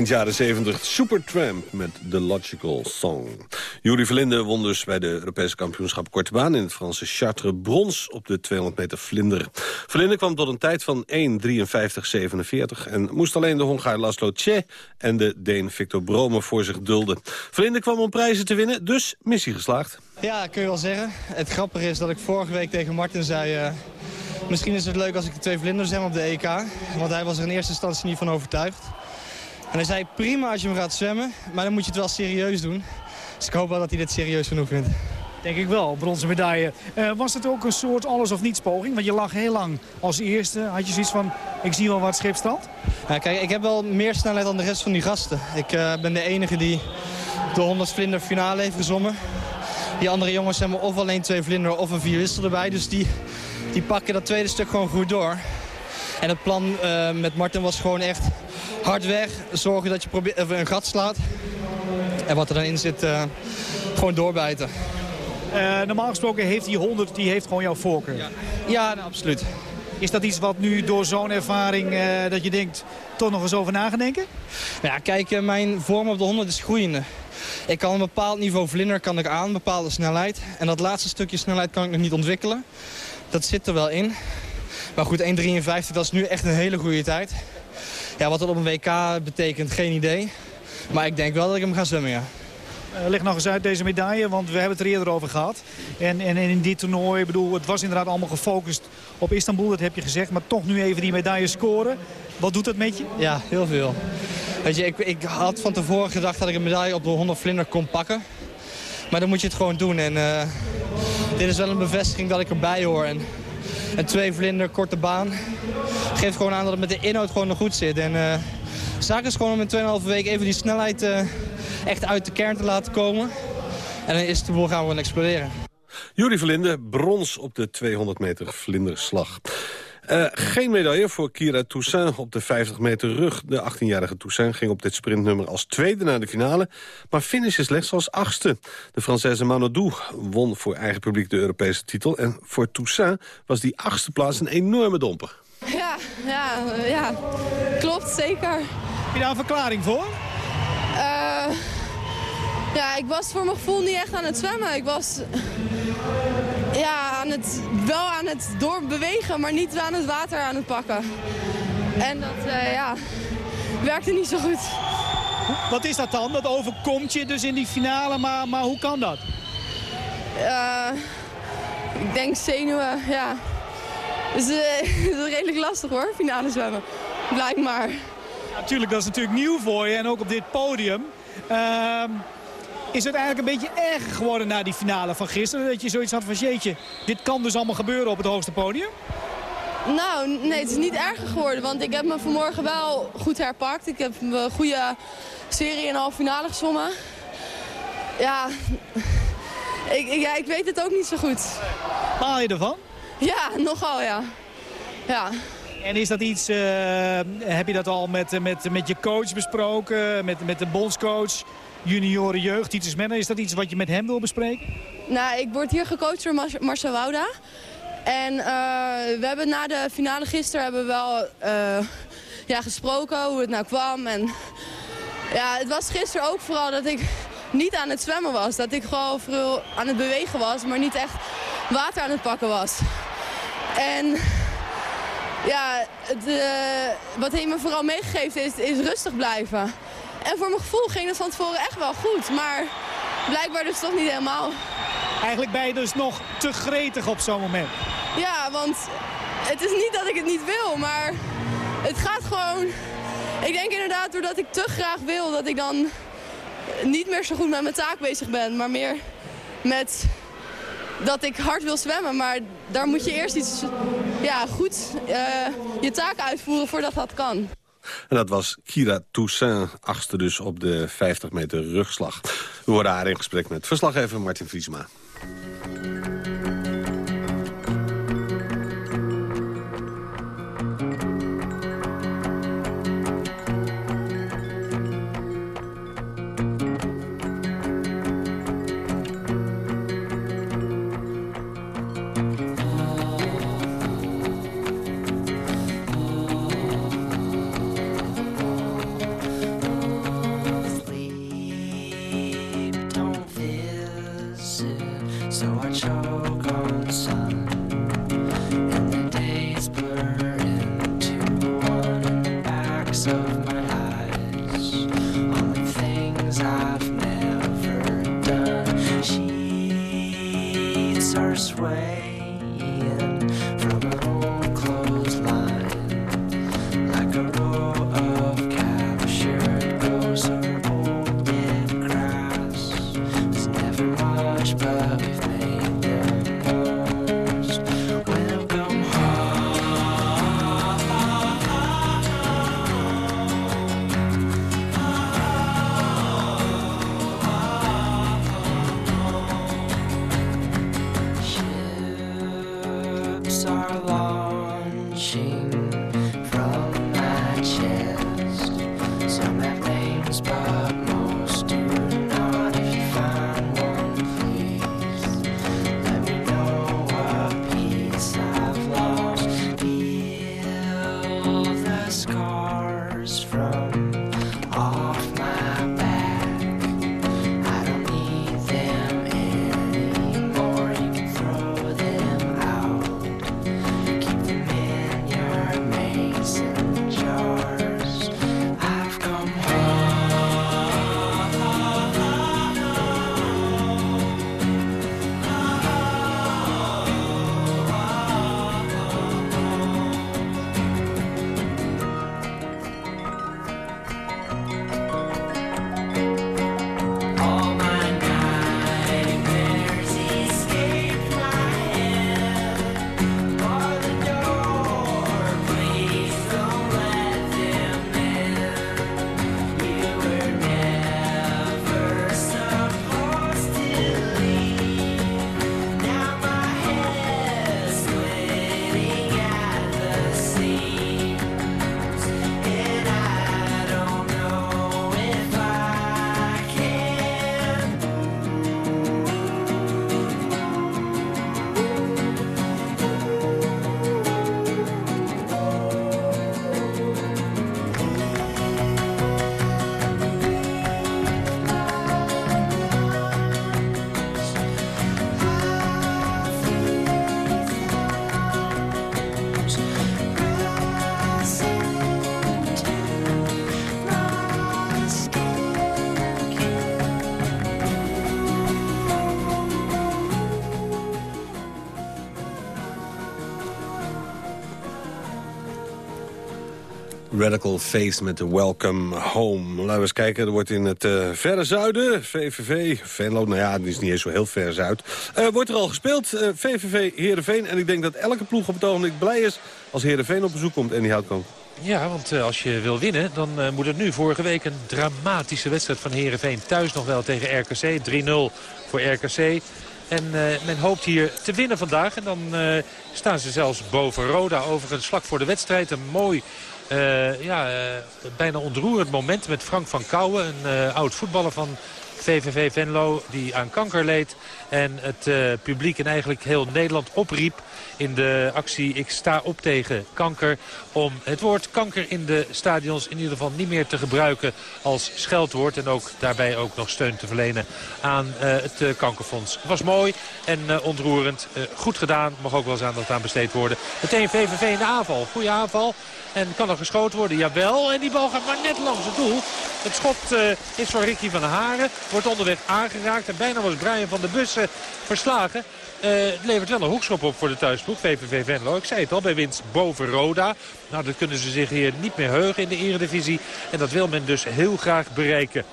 Eind jaren 70 Supertramp met The Logical Song. Juri Verlinde won dus bij de Europese kampioenschap Korte Baan... in het Franse Chartres brons op de 200 meter vlinder. Verlinde kwam tot een tijd van 1.53.47... en moest alleen de Hongaar Laszlo Tje en de Deen Victor Brome voor zich dulden. Verlinde kwam om prijzen te winnen, dus missie geslaagd. Ja, kun je wel zeggen. Het grappige is dat ik vorige week tegen Martin zei... eh, misschien is het leuk als ik de twee vlinders heb op de EK. Want hij was er in eerste instantie niet van overtuigd. En hij zei, prima als je hem gaat zwemmen, maar dan moet je het wel serieus doen. Dus ik hoop wel dat hij dit serieus genoeg vindt. Denk ik wel, bronzen medaille. Eh, was het ook een soort alles of niets poging? Want je lag heel lang als eerste. Had je zoiets van, ik zie wel wat schipstand? Ja, kijk, ik heb wel meer snelheid dan de rest van die gasten. Ik eh, ben de enige die de 100 vlinder finale heeft gezongen. Die andere jongens hebben of alleen twee vlinder of een vierwissel erbij. Dus die, die pakken dat tweede stuk gewoon goed door. En het plan eh, met Martin was gewoon echt hard weg. Zorgen dat je probeert, een gat slaat. En wat er dan in zit, eh, gewoon doorbijten. Eh, normaal gesproken heeft die 100 die heeft gewoon jouw voorkeur. Ja, ja nou, absoluut. Is dat iets wat nu door zo'n ervaring eh, dat je denkt toch nog eens over na gaan denken? Ja, kijk, mijn vorm op de 100 is groeiende. Ik kan een bepaald niveau vlinder kan ik aan, een bepaalde snelheid. En dat laatste stukje snelheid kan ik nog niet ontwikkelen. Dat zit er wel in. Maar goed, 1.53, dat is nu echt een hele goede tijd. Ja, wat dat op een WK betekent, geen idee. Maar ik denk wel dat ik hem ga zwemmen, ja. Eh, leg nog eens uit deze medaille, want we hebben het er eerder over gehad. En, en, en in dit toernooi, bedoel, het was inderdaad allemaal gefocust op Istanbul, dat heb je gezegd. Maar toch nu even die medaille scoren. Wat doet dat met je? Ja, heel veel. Weet je, ik, ik had van tevoren gedacht dat ik een medaille op de 100 vlinder kon pakken. Maar dan moet je het gewoon doen. En eh, dit is wel een bevestiging dat ik erbij hoor. En, en twee vlinder, korte baan. Geeft gewoon aan dat het met de inhoud gewoon nog goed zit. En uh, de zaak is gewoon om in 2,5 weken even die snelheid uh, echt uit de kern te laten komen. En dan is de boel gaan we gewoon exploderen. Juri Verlinde, brons op de 200 meter vlinderslag. Uh, geen medaille voor Kira Toussaint op de 50 meter rug. De 18-jarige Toussaint ging op dit sprintnummer als tweede naar de finale... maar finishte slechts als achtste. De Française Manodou won voor eigen publiek de Europese titel... en voor Toussaint was die achtste plaats een enorme domper. Ja, ja, ja. klopt, zeker. Heb je daar een verklaring voor? Uh, ja, ik was voor mijn gevoel niet echt aan het zwemmen. Ik was ja, aan het, wel aan het doorbewegen, maar niet aan het water aan het pakken. En dat uh, ja, werkte niet zo goed. Wat is dat dan? Dat overkomt je dus in die finale, maar, maar hoe kan dat? Uh, ik denk zenuwen, ja. Dus uh, het is redelijk lastig hoor, finale zwemmen. Blijkbaar. Natuurlijk, dat is natuurlijk nieuw voor je en ook op dit podium. Uh, is het eigenlijk een beetje erger geworden na die finale van gisteren? Dat je zoiets had van jeetje, dit kan dus allemaal gebeuren op het hoogste podium? Nou, nee, het is niet erger geworden. Want ik heb me vanmorgen wel goed herpakt. Ik heb een goede serie de halve finale gezwommen. Ja ik, ik, ja, ik weet het ook niet zo goed. Baal je ervan? Ja, nogal ja. ja. En is dat iets, uh, heb je dat al met, met, met je coach besproken, met, met de bondscoach, junioren jeugd, Titus Menner? Is dat iets wat je met hem wil bespreken? Nou, ik word hier gecoacht door Mar Marcel Wouda. En uh, we hebben na de finale gisteren hebben we wel uh, ja, gesproken hoe het nou kwam. En ja, het was gisteren ook vooral dat ik niet aan het zwemmen was. Dat ik gewoon vooral aan het bewegen was, maar niet echt water aan het pakken was. En ja, uh, wat hij me vooral meegegeven is, is rustig blijven. En voor mijn gevoel ging het van tevoren echt wel goed. Maar blijkbaar dus toch niet helemaal. Eigenlijk ben je dus nog te gretig op zo'n moment. Ja, want het is niet dat ik het niet wil, maar het gaat gewoon... Ik denk inderdaad doordat ik te graag wil dat ik dan niet meer zo goed met mijn taak bezig ben. Maar meer met dat ik hard wil zwemmen. Maar daar moet je eerst iets ja, goed uh, je taak uitvoeren voordat dat kan. En dat was Kira Toussaint, achtste dus op de 50 meter rugslag. We worden haar in gesprek met verslaggever Martin Vriesma. Radical Face met de Welcome Home. Laten we eens kijken, er wordt in het eh, verre zuiden, VVV, Venlo, nou ja, het is niet eens zo heel ver zuid, eh, wordt er al gespeeld, eh, VVV Heerenveen. En ik denk dat elke ploeg op het ogenblik blij is als Heerenveen op bezoek komt en die houtkamp. Ja, want eh, als je wil winnen, dan eh, moet het nu. Vorige week een dramatische wedstrijd van Herenveen. Thuis nog wel tegen RKC. 3-0 voor RKC. En eh, men hoopt hier te winnen vandaag. En dan eh, staan ze zelfs boven Roda. Overigens vlak voor de wedstrijd. Een mooi, eh, ja, eh, bijna ontroerend moment met Frank van Kouwen. Een eh, oud voetballer van VVV Venlo die aan kanker leed. En het eh, publiek en eigenlijk heel Nederland opriep in de actie Ik sta op tegen kanker. Om het woord kanker in de stadions in ieder geval niet meer te gebruiken als scheldwoord. En ook daarbij ook nog steun te verlenen aan eh, het eh, kankerfonds. Het was mooi en ontroerend. Goed gedaan. Mag ook wel eens aandacht aan besteed worden. Meteen VVV in de aanval. Goede aanval. En kan er geschoten worden? Jawel. En die bal gaat maar net langs het doel. Het schot is van Ricky van der Haren. Wordt onderweg aangeraakt. En bijna was Brian van der Bussen verslagen. Eh, het levert wel een hoekschop op voor de thuisploeg, VVV Venlo. Ik zei het al, bij winst boven Roda. Nou, dat kunnen ze zich hier niet meer heugen in de eredivisie. En dat wil men dus heel graag bereiken.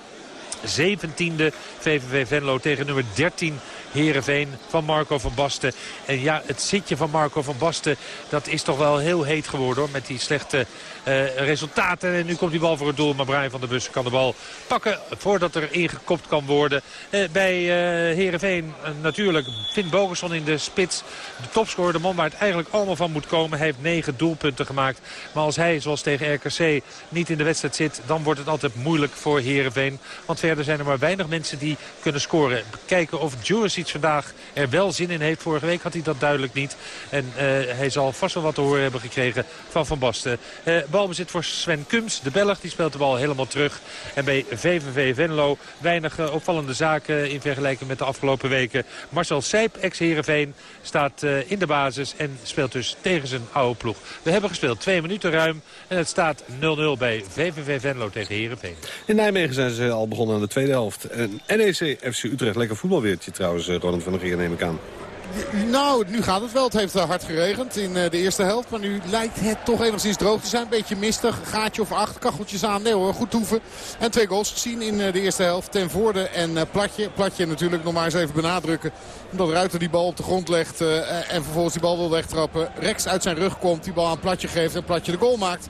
17e VVV Venlo tegen nummer 13 Heerenveen van Marco van Basten. En ja, het zitje van Marco van Basten, dat is toch wel heel heet geworden hoor. Met die slechte resultaten. En nu komt die bal voor het doel. Maar Brian van der Bussen kan de bal pakken voordat er ingekopt kan worden. Eh, bij eh Heerenveen eh, natuurlijk Finn Bogerson in de spits. De topscorer, de man waar het eigenlijk allemaal van moet komen. Hij heeft negen doelpunten gemaakt. Maar als hij, zoals tegen RKC, niet in de wedstrijd zit... dan wordt het altijd moeilijk voor Heerenveen. Want verder zijn er maar weinig mensen die kunnen scoren. Kijken of Hamsic vandaag er wel zin in heeft. Vorige week had hij dat duidelijk niet. En eh, hij zal vast wel wat te horen hebben gekregen van Van Basten. Eh, balbezit voor Sven Kums, de Belg. Die speelt de bal helemaal terug. En bij VVV Venlo weinig eh, opvallende zaken in vergelijking met de afgelopen weken. Marcel Sijp, ex-Herenveen, staat eh, in de basis en speelt dus tegen zijn oude ploeg. We hebben gespeeld twee minuten ruim en het staat 0-0 bij VVV Venlo tegen Herenveen. In Nijmegen zijn ze al begonnen aan de tweede helft. En NEC FC Utrecht, lekker voetbalweertje trouwens, eh, Ronald van der Geer neem ik aan. Nou, nu gaat het wel. Het heeft eh, hard geregend in eh, de eerste helft. Maar nu lijkt het toch enigszins droog te zijn. Beetje mistig. Gaatje of acht. Kacheltjes aan. Nee hoor, goed toeven. En twee goals gezien in eh, de eerste helft. Ten Voorde en Platje. Platje natuurlijk nog maar eens even benadrukken. Omdat Ruiter die bal op de grond legt. En vervolgens die bal wil wegtrappen. Rex uit zijn rug komt. Die bal aan Platje geeft. En Platje de goal maakt.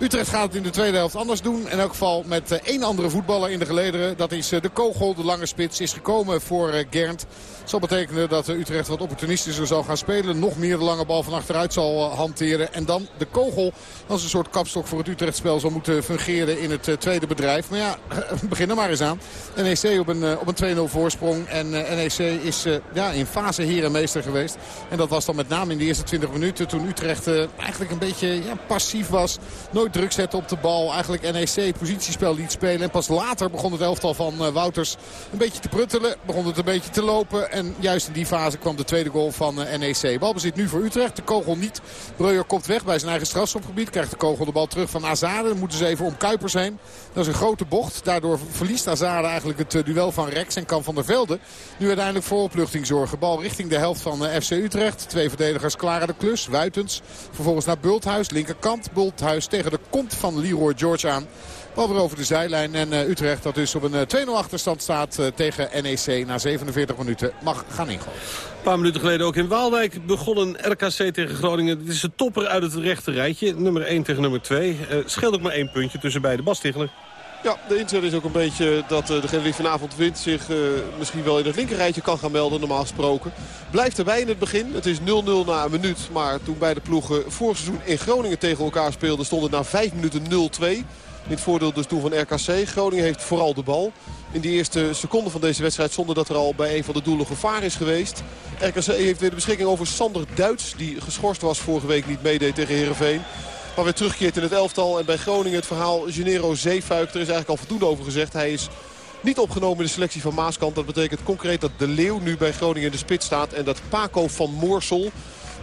Utrecht gaat het in de tweede helft anders doen. In elk geval met eh, één andere voetballer in de gelederen. Dat is eh, de kogel, de lange spits, is gekomen voor eh, Gernt. Dat zal betekenen dat Utrecht wat opportunistischer zal gaan spelen. Nog meer de lange bal van achteruit zal hanteren. En dan de kogel als een soort kapstok voor het Utrechtspel zal moeten fungeren in het tweede bedrijf. Maar ja, begin er maar eens aan. NEC op een, op een 2-0 voorsprong. En NEC is ja, in fase herenmeester geweest. En dat was dan met name in de eerste 20 minuten. Toen Utrecht eigenlijk een beetje ja, passief was. Nooit druk zetten op de bal. Eigenlijk NEC positiespel liet spelen. En pas later begon het elftal van uh, Wouters een beetje te pruttelen. Begon het een beetje te lopen. En juist in die fase kwam de tweede goal van uh, NEC. Balbezit nu voor Utrecht. De kogel niet. Breuer komt weg bij zijn eigen strafschopgebied. Krijgt de kogel de bal terug van Azade. Dan moeten ze even om Kuipers heen. Dat is een grote bocht. Daardoor verliest Azade eigenlijk het duel van Rex. En kan Van der Velde nu uiteindelijk voor opluchting zorgen. Bal richting de helft van FC Utrecht. Twee verdedigers klaren de klus. Wuitens. Vervolgens naar Bulthuis. Linkerkant. Bulthuis tegen de kont van Leroy George aan. Bal over de zijlijn. En uh, Utrecht dat dus op een uh, 2-0 achterstand staat uh, tegen NEC na 47 minuten mag gaan ingooien. Een paar minuten geleden ook in Waalwijk begonnen RKC tegen Groningen. Dit is de topper uit het rechte rijtje. Nummer 1 tegen nummer 2. scheelt ook maar één puntje tussen beide. Bas Tichler. Ja, de inzet is ook een beetje dat uh, degene die vanavond wint zich uh, misschien wel in het linkerrijtje kan gaan melden, normaal gesproken. Blijft erbij in het begin. Het is 0-0 na een minuut. Maar toen beide ploegen vorig seizoen in Groningen tegen elkaar speelden, stond het na 5 minuten 0-2. In het voordeel dus toen van RKC. Groningen heeft vooral de bal. In die eerste seconde van deze wedstrijd zonder dat er al bij een van de doelen gevaar is geweest. RKC heeft weer de beschikking over Sander Duits. Die geschorst was vorige week niet meedeed tegen Heerenveen. Maar weer terugkeert in het elftal. En bij Groningen het verhaal Genero Zeefuik. Er is eigenlijk al voldoende over gezegd. Hij is niet opgenomen in de selectie van Maaskant. Dat betekent concreet dat De Leeuw nu bij Groningen in de spits staat. En dat Paco van Moorsel,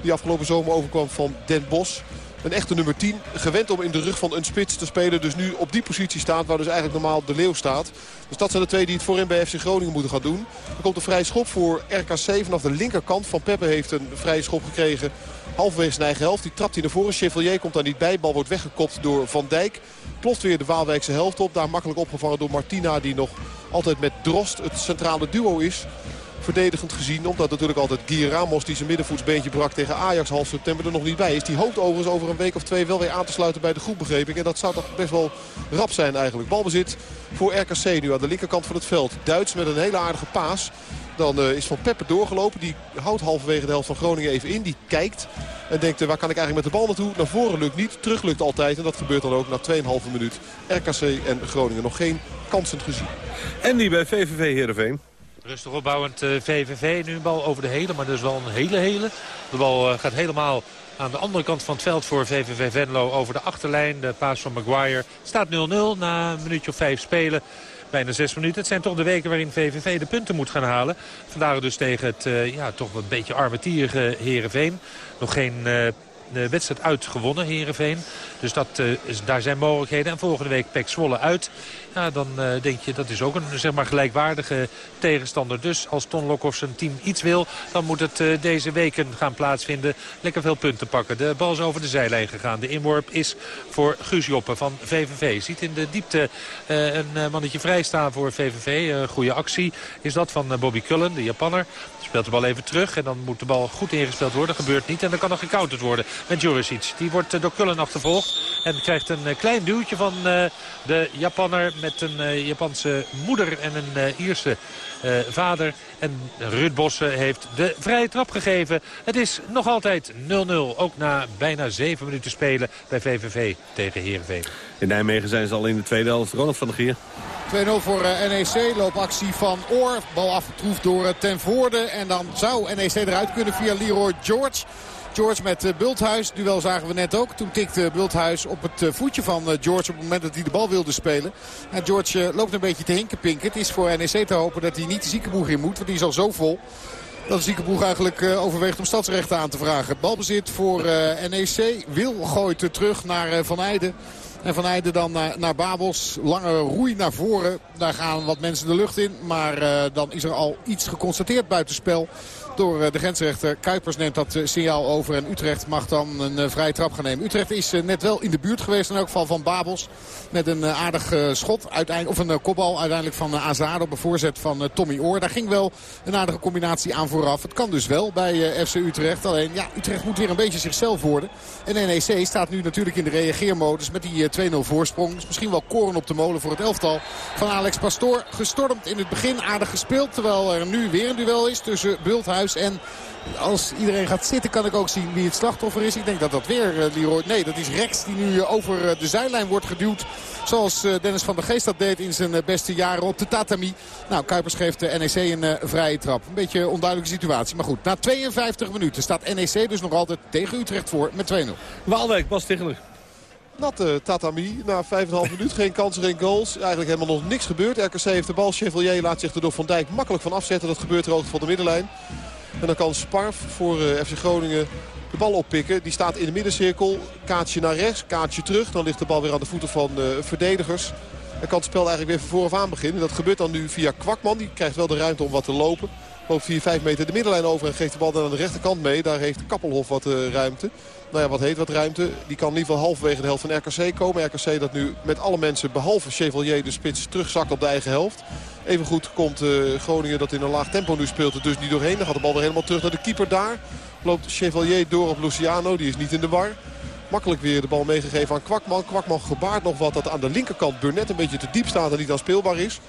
die afgelopen zomer overkwam van Den Bosch... Een echte nummer 10. Gewend om in de rug van een spits te spelen. Dus nu op die positie staat waar dus eigenlijk normaal De Leeuw staat. Dus dat zijn de twee die het voorin bij FC Groningen moeten gaan doen. Er komt een vrije schop voor RKC vanaf de linkerkant. Van Peppe heeft een vrije schop gekregen halverwege zijn helft. Die trapt hij naar voren. Chevalier komt daar niet bij. Bal wordt weggekopt door Van Dijk. Ploft weer de Waalwijkse helft op. Daar makkelijk opgevangen door Martina. Die nog altijd met Drost het centrale duo is. Verdedigend gezien. Omdat natuurlijk altijd Guy Ramos die zijn middenvoetsbeentje brak tegen Ajax half september er nog niet bij is. Die hoopt overigens over een week of twee wel weer aan te sluiten bij de groep. En dat zou toch best wel rap zijn eigenlijk. Balbezit voor RKC nu aan de linkerkant van het veld. Duits met een hele aardige paas. Dan uh, is Van Peppe doorgelopen. Die houdt halverwege de helft van Groningen even in. Die kijkt en denkt uh, waar kan ik eigenlijk met de bal naartoe. Naar voren lukt niet. Terug lukt altijd. En dat gebeurt dan ook na 2,5 minuut. RKC en Groningen nog geen kansen gezien. En die bij VVV Heerenveen. Rustig opbouwend VVV. Nu een bal over de hele, maar dat is wel een hele hele. De bal gaat helemaal aan de andere kant van het veld voor VVV Venlo over de achterlijn. De paas van Maguire staat 0-0 na een minuutje of vijf spelen. Bijna zes minuten. Het zijn toch de weken waarin VVV de punten moet gaan halen. Vandaag dus tegen het uh, ja, toch een beetje armetierige Heerenveen. Nog geen... De wedstrijd uitgewonnen, Heerenveen. Dus dat, daar zijn mogelijkheden. En volgende week Pek Zwolle uit. Ja, dan uh, denk je dat is ook een zeg maar, gelijkwaardige tegenstander. Dus als Ton Lokhoff zijn team iets wil, dan moet het uh, deze weken gaan plaatsvinden. Lekker veel punten pakken. De bal is over de zijlijn gegaan. De inworp is voor Guus Joppe van VVV. Ziet in de diepte een mannetje vrijstaan voor VVV. goede actie is dat van Bobby Cullen, de Japanner. Speelt de bal even terug en dan moet de bal goed ingespeeld worden. Gebeurt niet en dan kan er gecounterd worden. met Juricic. Die wordt eh, door Kullen achtervolgd. En krijgt een eh, klein duwtje van eh, de Japanner met een eh, Japanse moeder en een eh, Ierse eh, vader. En Ruud Bosse heeft de vrije trap gegeven. Het is nog altijd 0-0. Ook na bijna 7 minuten spelen bij VVV tegen Heerenveen. In Nijmegen zijn ze al in de tweede helft. Ronald van der Gier. 2-0 voor eh, NEC. Loopactie van Oor. Bal afgetroefd door Ten Voorde. En dan zou NEC eruit kunnen via Leroy George. George met eh, Bulthuis. Duel zagen we net ook. Toen tikte Bulthuis op het eh, voetje van eh, George op het moment dat hij de bal wilde spelen. En George loopt een beetje te hinkenpinken. Het is voor NEC te hopen dat hij niet de ziekenboeg in moet. Want die is al zo vol. Dat de ziekenboeg eigenlijk overweegt om stadsrechten aan te vragen. Balbezit voor NEC. Wil gooit er terug naar Van Eijden. En Van Eijden dan naar, naar Babels. Lange roei naar voren. Daar gaan wat mensen de lucht in. Maar eh, dan is er al iets geconstateerd buitenspel. Door eh, de grensrechter. Kuipers neemt dat eh, signaal over. En Utrecht mag dan een vrije trap gaan nemen. Utrecht is net wel in de buurt geweest. In elk geval van Babels. Met een aardig schot. Of een kopbal uiteindelijk van Azar op een voorzet van Tommy Oor. Daar ging wel een aardige combinatie aan vooraf. Het kan dus wel bij FC Utrecht. Alleen ja, Utrecht moet weer een beetje zichzelf worden. En NEC staat nu natuurlijk in de reageermodus met die eh, 2-0 voorsprong. Misschien wel koren op de molen voor het elftal van Alex Pastoor. Gestormd in het begin, aardig gespeeld. Terwijl er nu weer een duel is tussen Bulthuis en... Als iedereen gaat zitten kan ik ook zien wie het slachtoffer is. Ik denk dat dat weer eh, Leroy... Nee, dat is Rex die nu eh, over eh, de zijlijn wordt geduwd. Zoals Dennis van der Geest dat deed in zijn beste jaren op de tatami. Nou, Kuipers geeft de NEC een vrije trap. Een beetje onduidelijke situatie. Maar goed, na 52 minuten staat NEC dus nog altijd tegen Utrecht voor met 2-0. Waalwijk, Bas Ticheler. Natte tatami. Na 5,5 minuut geen kansen, geen goals. Eigenlijk helemaal nog niks gebeurd. RKC heeft de bal. Chevalier laat zich er door Van Dijk makkelijk van afzetten. Dat gebeurt er ook van de middenlijn. En dan kan Sparf voor eh, FC Groningen de bal oppikken. Die staat in de middencirkel. Kaartje naar rechts, kaartje terug. Dan ligt de bal weer aan de voeten van eh, verdedigers. En kan het spel eigenlijk weer van vooraf aan beginnen. Dat gebeurt dan nu via Kwakman. Die krijgt wel de ruimte om wat te lopen. Loopt 4, 5 meter de middenlijn over en geeft de bal dan aan de rechterkant mee. Daar heeft Kappelhof wat eh, ruimte. Nou ja, wat heet wat ruimte. Die kan in ieder geval halverwege de helft van RKC komen. RKC dat nu met alle mensen, behalve Chevalier, de spits terugzakt op de eigen helft. Evengoed komt eh, Groningen dat in een laag tempo nu speelt er dus niet doorheen. Dan gaat de bal weer helemaal terug naar de keeper daar. Loopt Chevalier door op Luciano, die is niet in de war. Makkelijk weer de bal meegegeven aan Kwakman. Kwakman gebaart nog wat dat aan de linkerkant Burnett een beetje te diep staat en niet aan speelbaar is.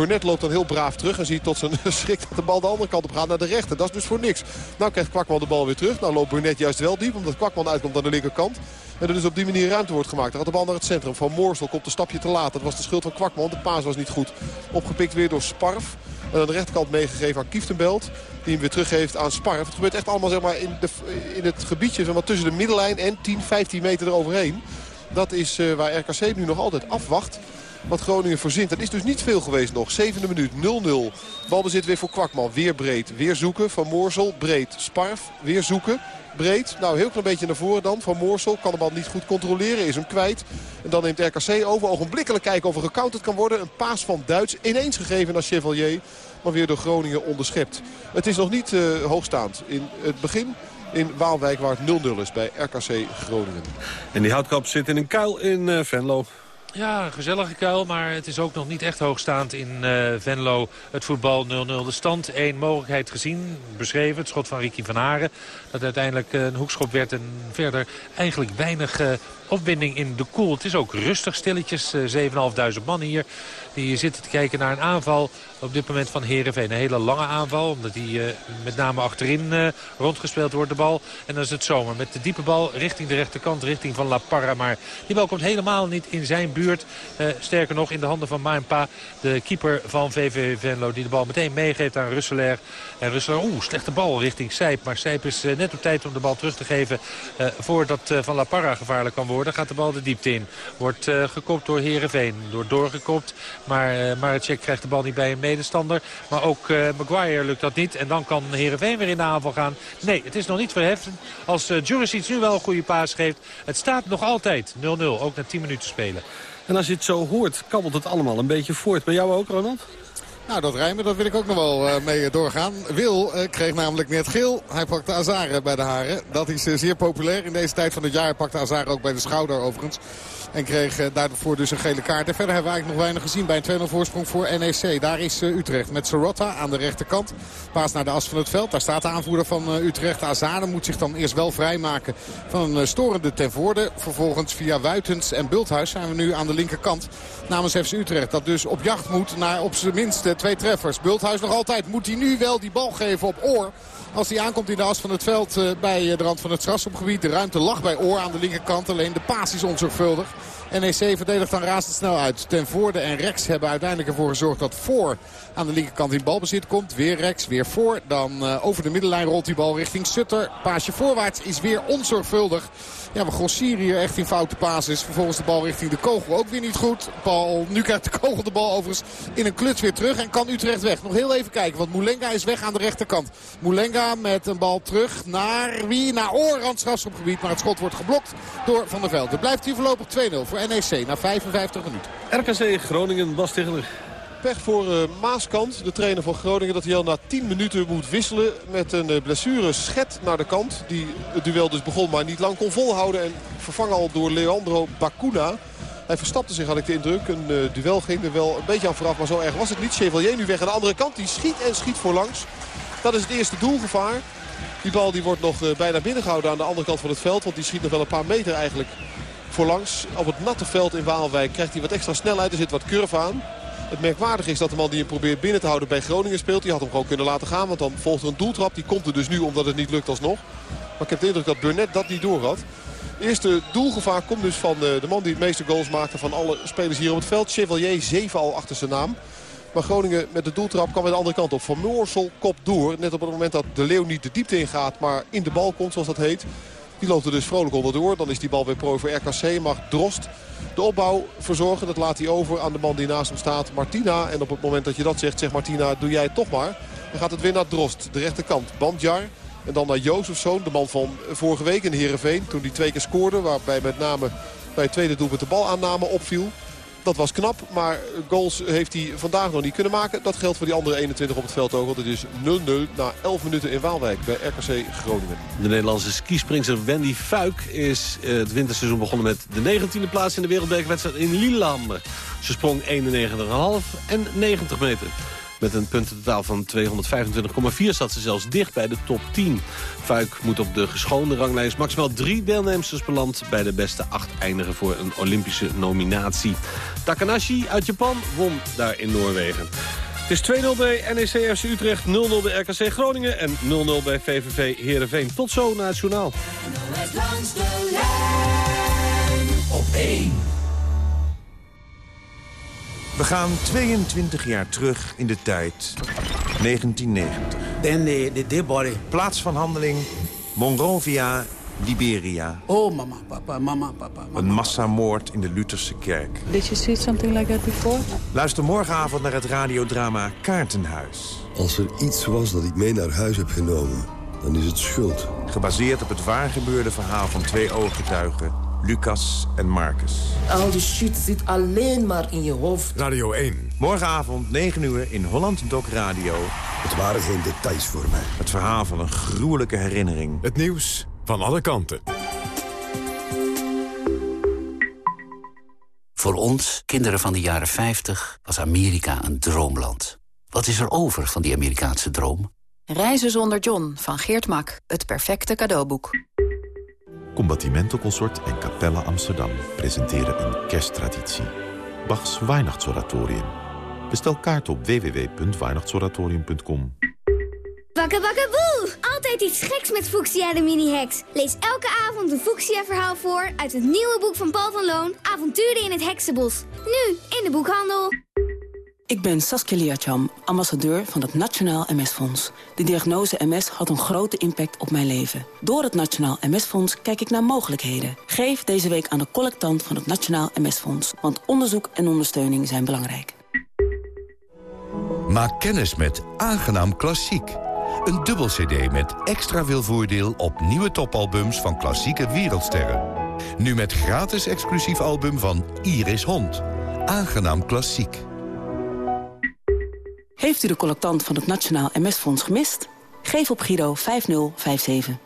Burnett loopt dan heel braaf terug en ziet tot zijn schrik dat de bal de andere kant op gaat naar de rechter. Dat is dus voor niks. Nou krijgt Kwakman de bal weer terug. Nou loopt Burnett juist wel diep omdat Kwakman uitkomt aan de linkerkant. En er dus op die manier ruimte wordt gemaakt. Dan gaat de bal naar het centrum. Van Moorsel komt een stapje te laat. Dat was de schuld van Kwakman. De paas was niet goed. Opgepikt weer door Sparf. En aan de rechterkant meegegeven aan Kieftenbelt. Die hem weer teruggeeft aan Sparf. Het gebeurt echt allemaal zeg maar, in, de, in het gebiedje zeg maar, tussen de middenlijn en 10, 15 meter eroverheen. Dat is uh, waar RKC nu nog altijd afwacht wat Groningen verzint. Dat is dus niet veel geweest nog. Zevende minuut, 0-0. Balbezit weer voor Kwakman. Weer breed, weer zoeken. Van Moorsel, breed. Sparf, weer zoeken. Breed, nou heel klein beetje naar voren dan. Van Moorsel kan de bal niet goed controleren, is hem kwijt. En dan neemt RKC over. Ogenblikkelijk kijken of er gecounterd kan worden. Een paas van Duits ineens gegeven naar Chevalier. Maar weer door Groningen onderschept. Het is nog niet uh, hoogstaand. In het begin in Waalwijk waar het 0-0 is bij RKC Groningen. En die houtkap zit in een kuil in uh, Venlo. Ja, een gezellige kuil, maar het is ook nog niet echt hoogstaand in uh, Venlo. Het voetbal 0-0 de stand. Eén mogelijkheid gezien, beschreven, het schot van Ricky van Haren. Dat uiteindelijk een hoekschop werd en verder eigenlijk weinig uh, opwinding in de koel. Het is ook rustig, stilletjes, uh, 7.500 man hier. Die zitten te kijken naar een aanval op dit moment van Heerenveen. Een hele lange aanval, omdat die uh, met name achterin uh, rondgespeeld wordt, de bal. En dan is het zomer met de diepe bal richting de rechterkant, richting van La Parra. Maar die bal komt helemaal niet in zijn buurt. Uh, sterker nog, in de handen van Maimpa, de keeper van VV Venlo... die de bal meteen meegeeft aan Russelaar. En Russelaar, oeh, slechte bal richting Sijp. Maar Sijp is net op tijd om de bal terug te geven... voordat van La Parra gevaarlijk kan worden. Gaat de bal de diepte in. Wordt gekopt door Heerenveen, door doorgekopt. Maar uh, Maracek krijgt de bal niet bij een medestander. Maar ook uh, Maguire lukt dat niet. En dan kan Heerenveen weer in de aanval gaan. Nee, het is nog niet verheffend. Als uh, Juricic nu wel een goede paas geeft. Het staat nog altijd 0-0. Ook na 10 minuten spelen. En als je het zo hoort, kabbelt het allemaal een beetje voort. Bij jou ook, Ronald? Nou, dat rijmen, dat wil ik ook nog wel uh, mee doorgaan. Wil uh, kreeg namelijk net geel. Hij pakte Azar bij de haren. Dat is uh, zeer populair in deze tijd van het jaar. Hij pakte Azar ook bij de schouder overigens. En kreeg eh, daarvoor dus een gele kaart. En verder hebben we eigenlijk nog weinig gezien bij een 2-0 voorsprong voor NEC. Daar is eh, Utrecht met Sorotta aan de rechterkant. Paas naar de as van het veld. Daar staat de aanvoerder van eh, Utrecht. Azade moet zich dan eerst wel vrijmaken van een storende ten voorde. Vervolgens via Wuitens en Bulthuis zijn we nu aan de linkerkant namens FC Utrecht. Dat dus op jacht moet naar op zijn minst eh, twee treffers. Bulthuis nog altijd. Moet hij nu wel die bal geven op oor. Als hij aankomt in de as van het veld eh, bij eh, de rand van het strafschopgebied. De ruimte lag bij Oor aan de linkerkant. Alleen de paas is onzorgvuldig. NEC verdedigt dan razendsnel uit. Ten Voorde en Rex hebben uiteindelijk ervoor gezorgd dat voor aan de linkerkant in balbezit komt. Weer Rex, weer voor. Dan uh, over de middenlijn rolt die bal richting Sutter. Paasje voorwaarts is weer onzorgvuldig. Ja, we grossieren hier echt in foute pases. Vervolgens de bal richting de kogel ook weer niet goed. Bal, nu krijgt de kogel de bal overigens in een kluts weer terug. En kan Utrecht weg. Nog heel even kijken, want Moulenga is weg aan de rechterkant. Moulenga met een bal terug naar wie? Naar Oor, strafschopgebied. Maar het schot wordt geblokt door Van der Veld. Het blijft hier voorlopig 2-0 voor NEC na 55 minuten. RKC Groningen, Bas Tegeler. Pech voor uh, Maaskant, de trainer van Groningen, dat hij al na 10 minuten moet wisselen met een uh, blessure schet naar de kant. Die het duel dus begon, maar niet lang kon volhouden. En vervangen al door Leandro Bacuna. Hij verstapte zich, had ik de indruk. Een uh, duel ging er wel een beetje aan vooraf, maar zo erg was het niet. Chevalier nu weg aan de andere kant. Die schiet en schiet voorlangs. Dat is het eerste doelgevaar. Die bal die wordt nog bijna binnengehouden aan de andere kant van het veld. Want die schiet nog wel een paar meter eigenlijk voorlangs. Op het natte veld in Waalwijk krijgt hij wat extra snelheid. Er zit wat curve aan. Het merkwaardige is dat de man die hem probeert binnen te houden bij Groningen speelt. Die had hem gewoon kunnen laten gaan. Want dan volgt er een doeltrap. Die komt er dus nu omdat het niet lukt alsnog. Maar ik heb de indruk dat Burnett dat niet door had. Eerste doelgevaar komt dus van de man die het meeste goals maakte van alle spelers hier op het veld. Chevalier 7 al achter zijn naam. Maar Groningen met de doeltrap kwam weer de andere kant op. Van Moorsel kop door. Net op het moment dat de Leeuw niet de diepte ingaat. Maar in de bal komt zoals dat heet. Die loopt er dus vrolijk onderdoor. Dan is die bal weer pro voor RKC. Mag Drost de opbouw verzorgen. Dat laat hij over aan de man die naast hem staat, Martina. En op het moment dat je dat zegt, zegt Martina, doe jij het toch maar. Dan gaat het weer naar Drost, de rechterkant. Bandjar. En dan naar Jozefzoon, de man van vorige week in Heerenveen. Toen die twee keer scoorde, waarbij met name bij het tweede doelpunt de balaanname opviel. Dat was knap, maar goals heeft hij vandaag nog niet kunnen maken. Dat geldt voor die andere 21 op het veld ook. Want het is 0-0 na 11 minuten in Waalwijk bij RKC Groningen. De Nederlandse skispringster Wendy Fuik is het winterseizoen begonnen met de 19e plaats in de wereldbekerwedstrijd in Lillehammer. Ze sprong 91,5 en 90 meter. Met een puntentotaal van 225,4 zat ze zelfs dicht bij de top 10. Fuik moet op de geschoonde ranglijst maximaal drie deelnemsters beland... bij de beste acht eindigen voor een Olympische nominatie. Takanashi uit Japan won daar in Noorwegen. Het is 2-0 bij NEC FC Utrecht, 0-0 bij RKC Groningen... en 0-0 bij VVV Heerenveen. Tot zo naar het journaal. Op 1. We gaan 22 jaar terug in de tijd. 1990. Then the, the dead body. Plaats van handeling Monrovia, Liberia. Oh, mama, papa, mama, papa. Mama. Een massamoord in de Lutherse kerk. Did you see something like that before? Luister morgenavond naar het radiodrama Kaartenhuis. Als er iets was dat ik mee naar huis heb genomen, dan is het schuld. Gebaseerd op het waargebeurde verhaal van twee ooggetuigen, Lucas en Marcus. Al die shit zit alleen maar in je hoofd. Radio 1. Morgenavond 9 uur in Holland Doc Radio. Het waren geen details voor mij. Het verhaal van een gruwelijke herinnering. Het nieuws van alle kanten. Voor ons, kinderen van de jaren 50, was Amerika een droomland. Wat is er over van die Amerikaanse droom? Reizen zonder John van Geert Mak. Het perfecte cadeauboek. Combattimento Consort en Capella Amsterdam presenteren een kersttraditie. Bachs Weihnachtsoratorium. Bestel kaart op www.weihnachtsoratorium.com. Bakke bakke boe! Altijd iets geks met Fuchsia de mini-heks. Lees elke avond een Fuchsia-verhaal voor uit het nieuwe boek van Paul van Loon... Avonturen in het Heksenbos. Nu in de boekhandel. Ik ben Saskia Liacham, ambassadeur van het Nationaal MS-fonds. De diagnose MS had een grote impact op mijn leven. Door het Nationaal MS-fonds kijk ik naar mogelijkheden. Geef deze week aan de collectant van het Nationaal MS-fonds. Want onderzoek en ondersteuning zijn belangrijk. Maak kennis met Aangenaam Klassiek. Een dubbel cd met extra veel voordeel op nieuwe topalbums van klassieke wereldsterren. Nu met gratis exclusief album van Iris Hond. Aangenaam Klassiek. Heeft u de collectant van het Nationaal MS-fonds gemist? Geef op Giro 5057.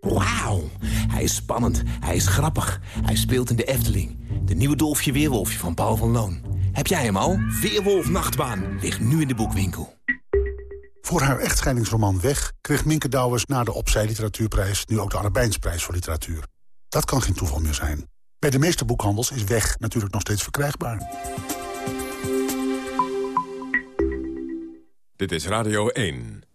Wauw, hij is spannend, hij is grappig, hij speelt in de Efteling. De nieuwe Dolfje Weerwolfje van Paul van Loon. Heb jij hem al? Weerwolf Nachtbaan ligt nu in de boekwinkel. Voor haar echtscheidingsroman Weg kreeg Minke Douwers na de Opzij Literatuurprijs... nu ook de Anne Bijnsprijs voor literatuur. Dat kan geen toeval meer zijn. Bij de meeste boekhandels is Weg natuurlijk nog steeds verkrijgbaar. Dit is Radio 1.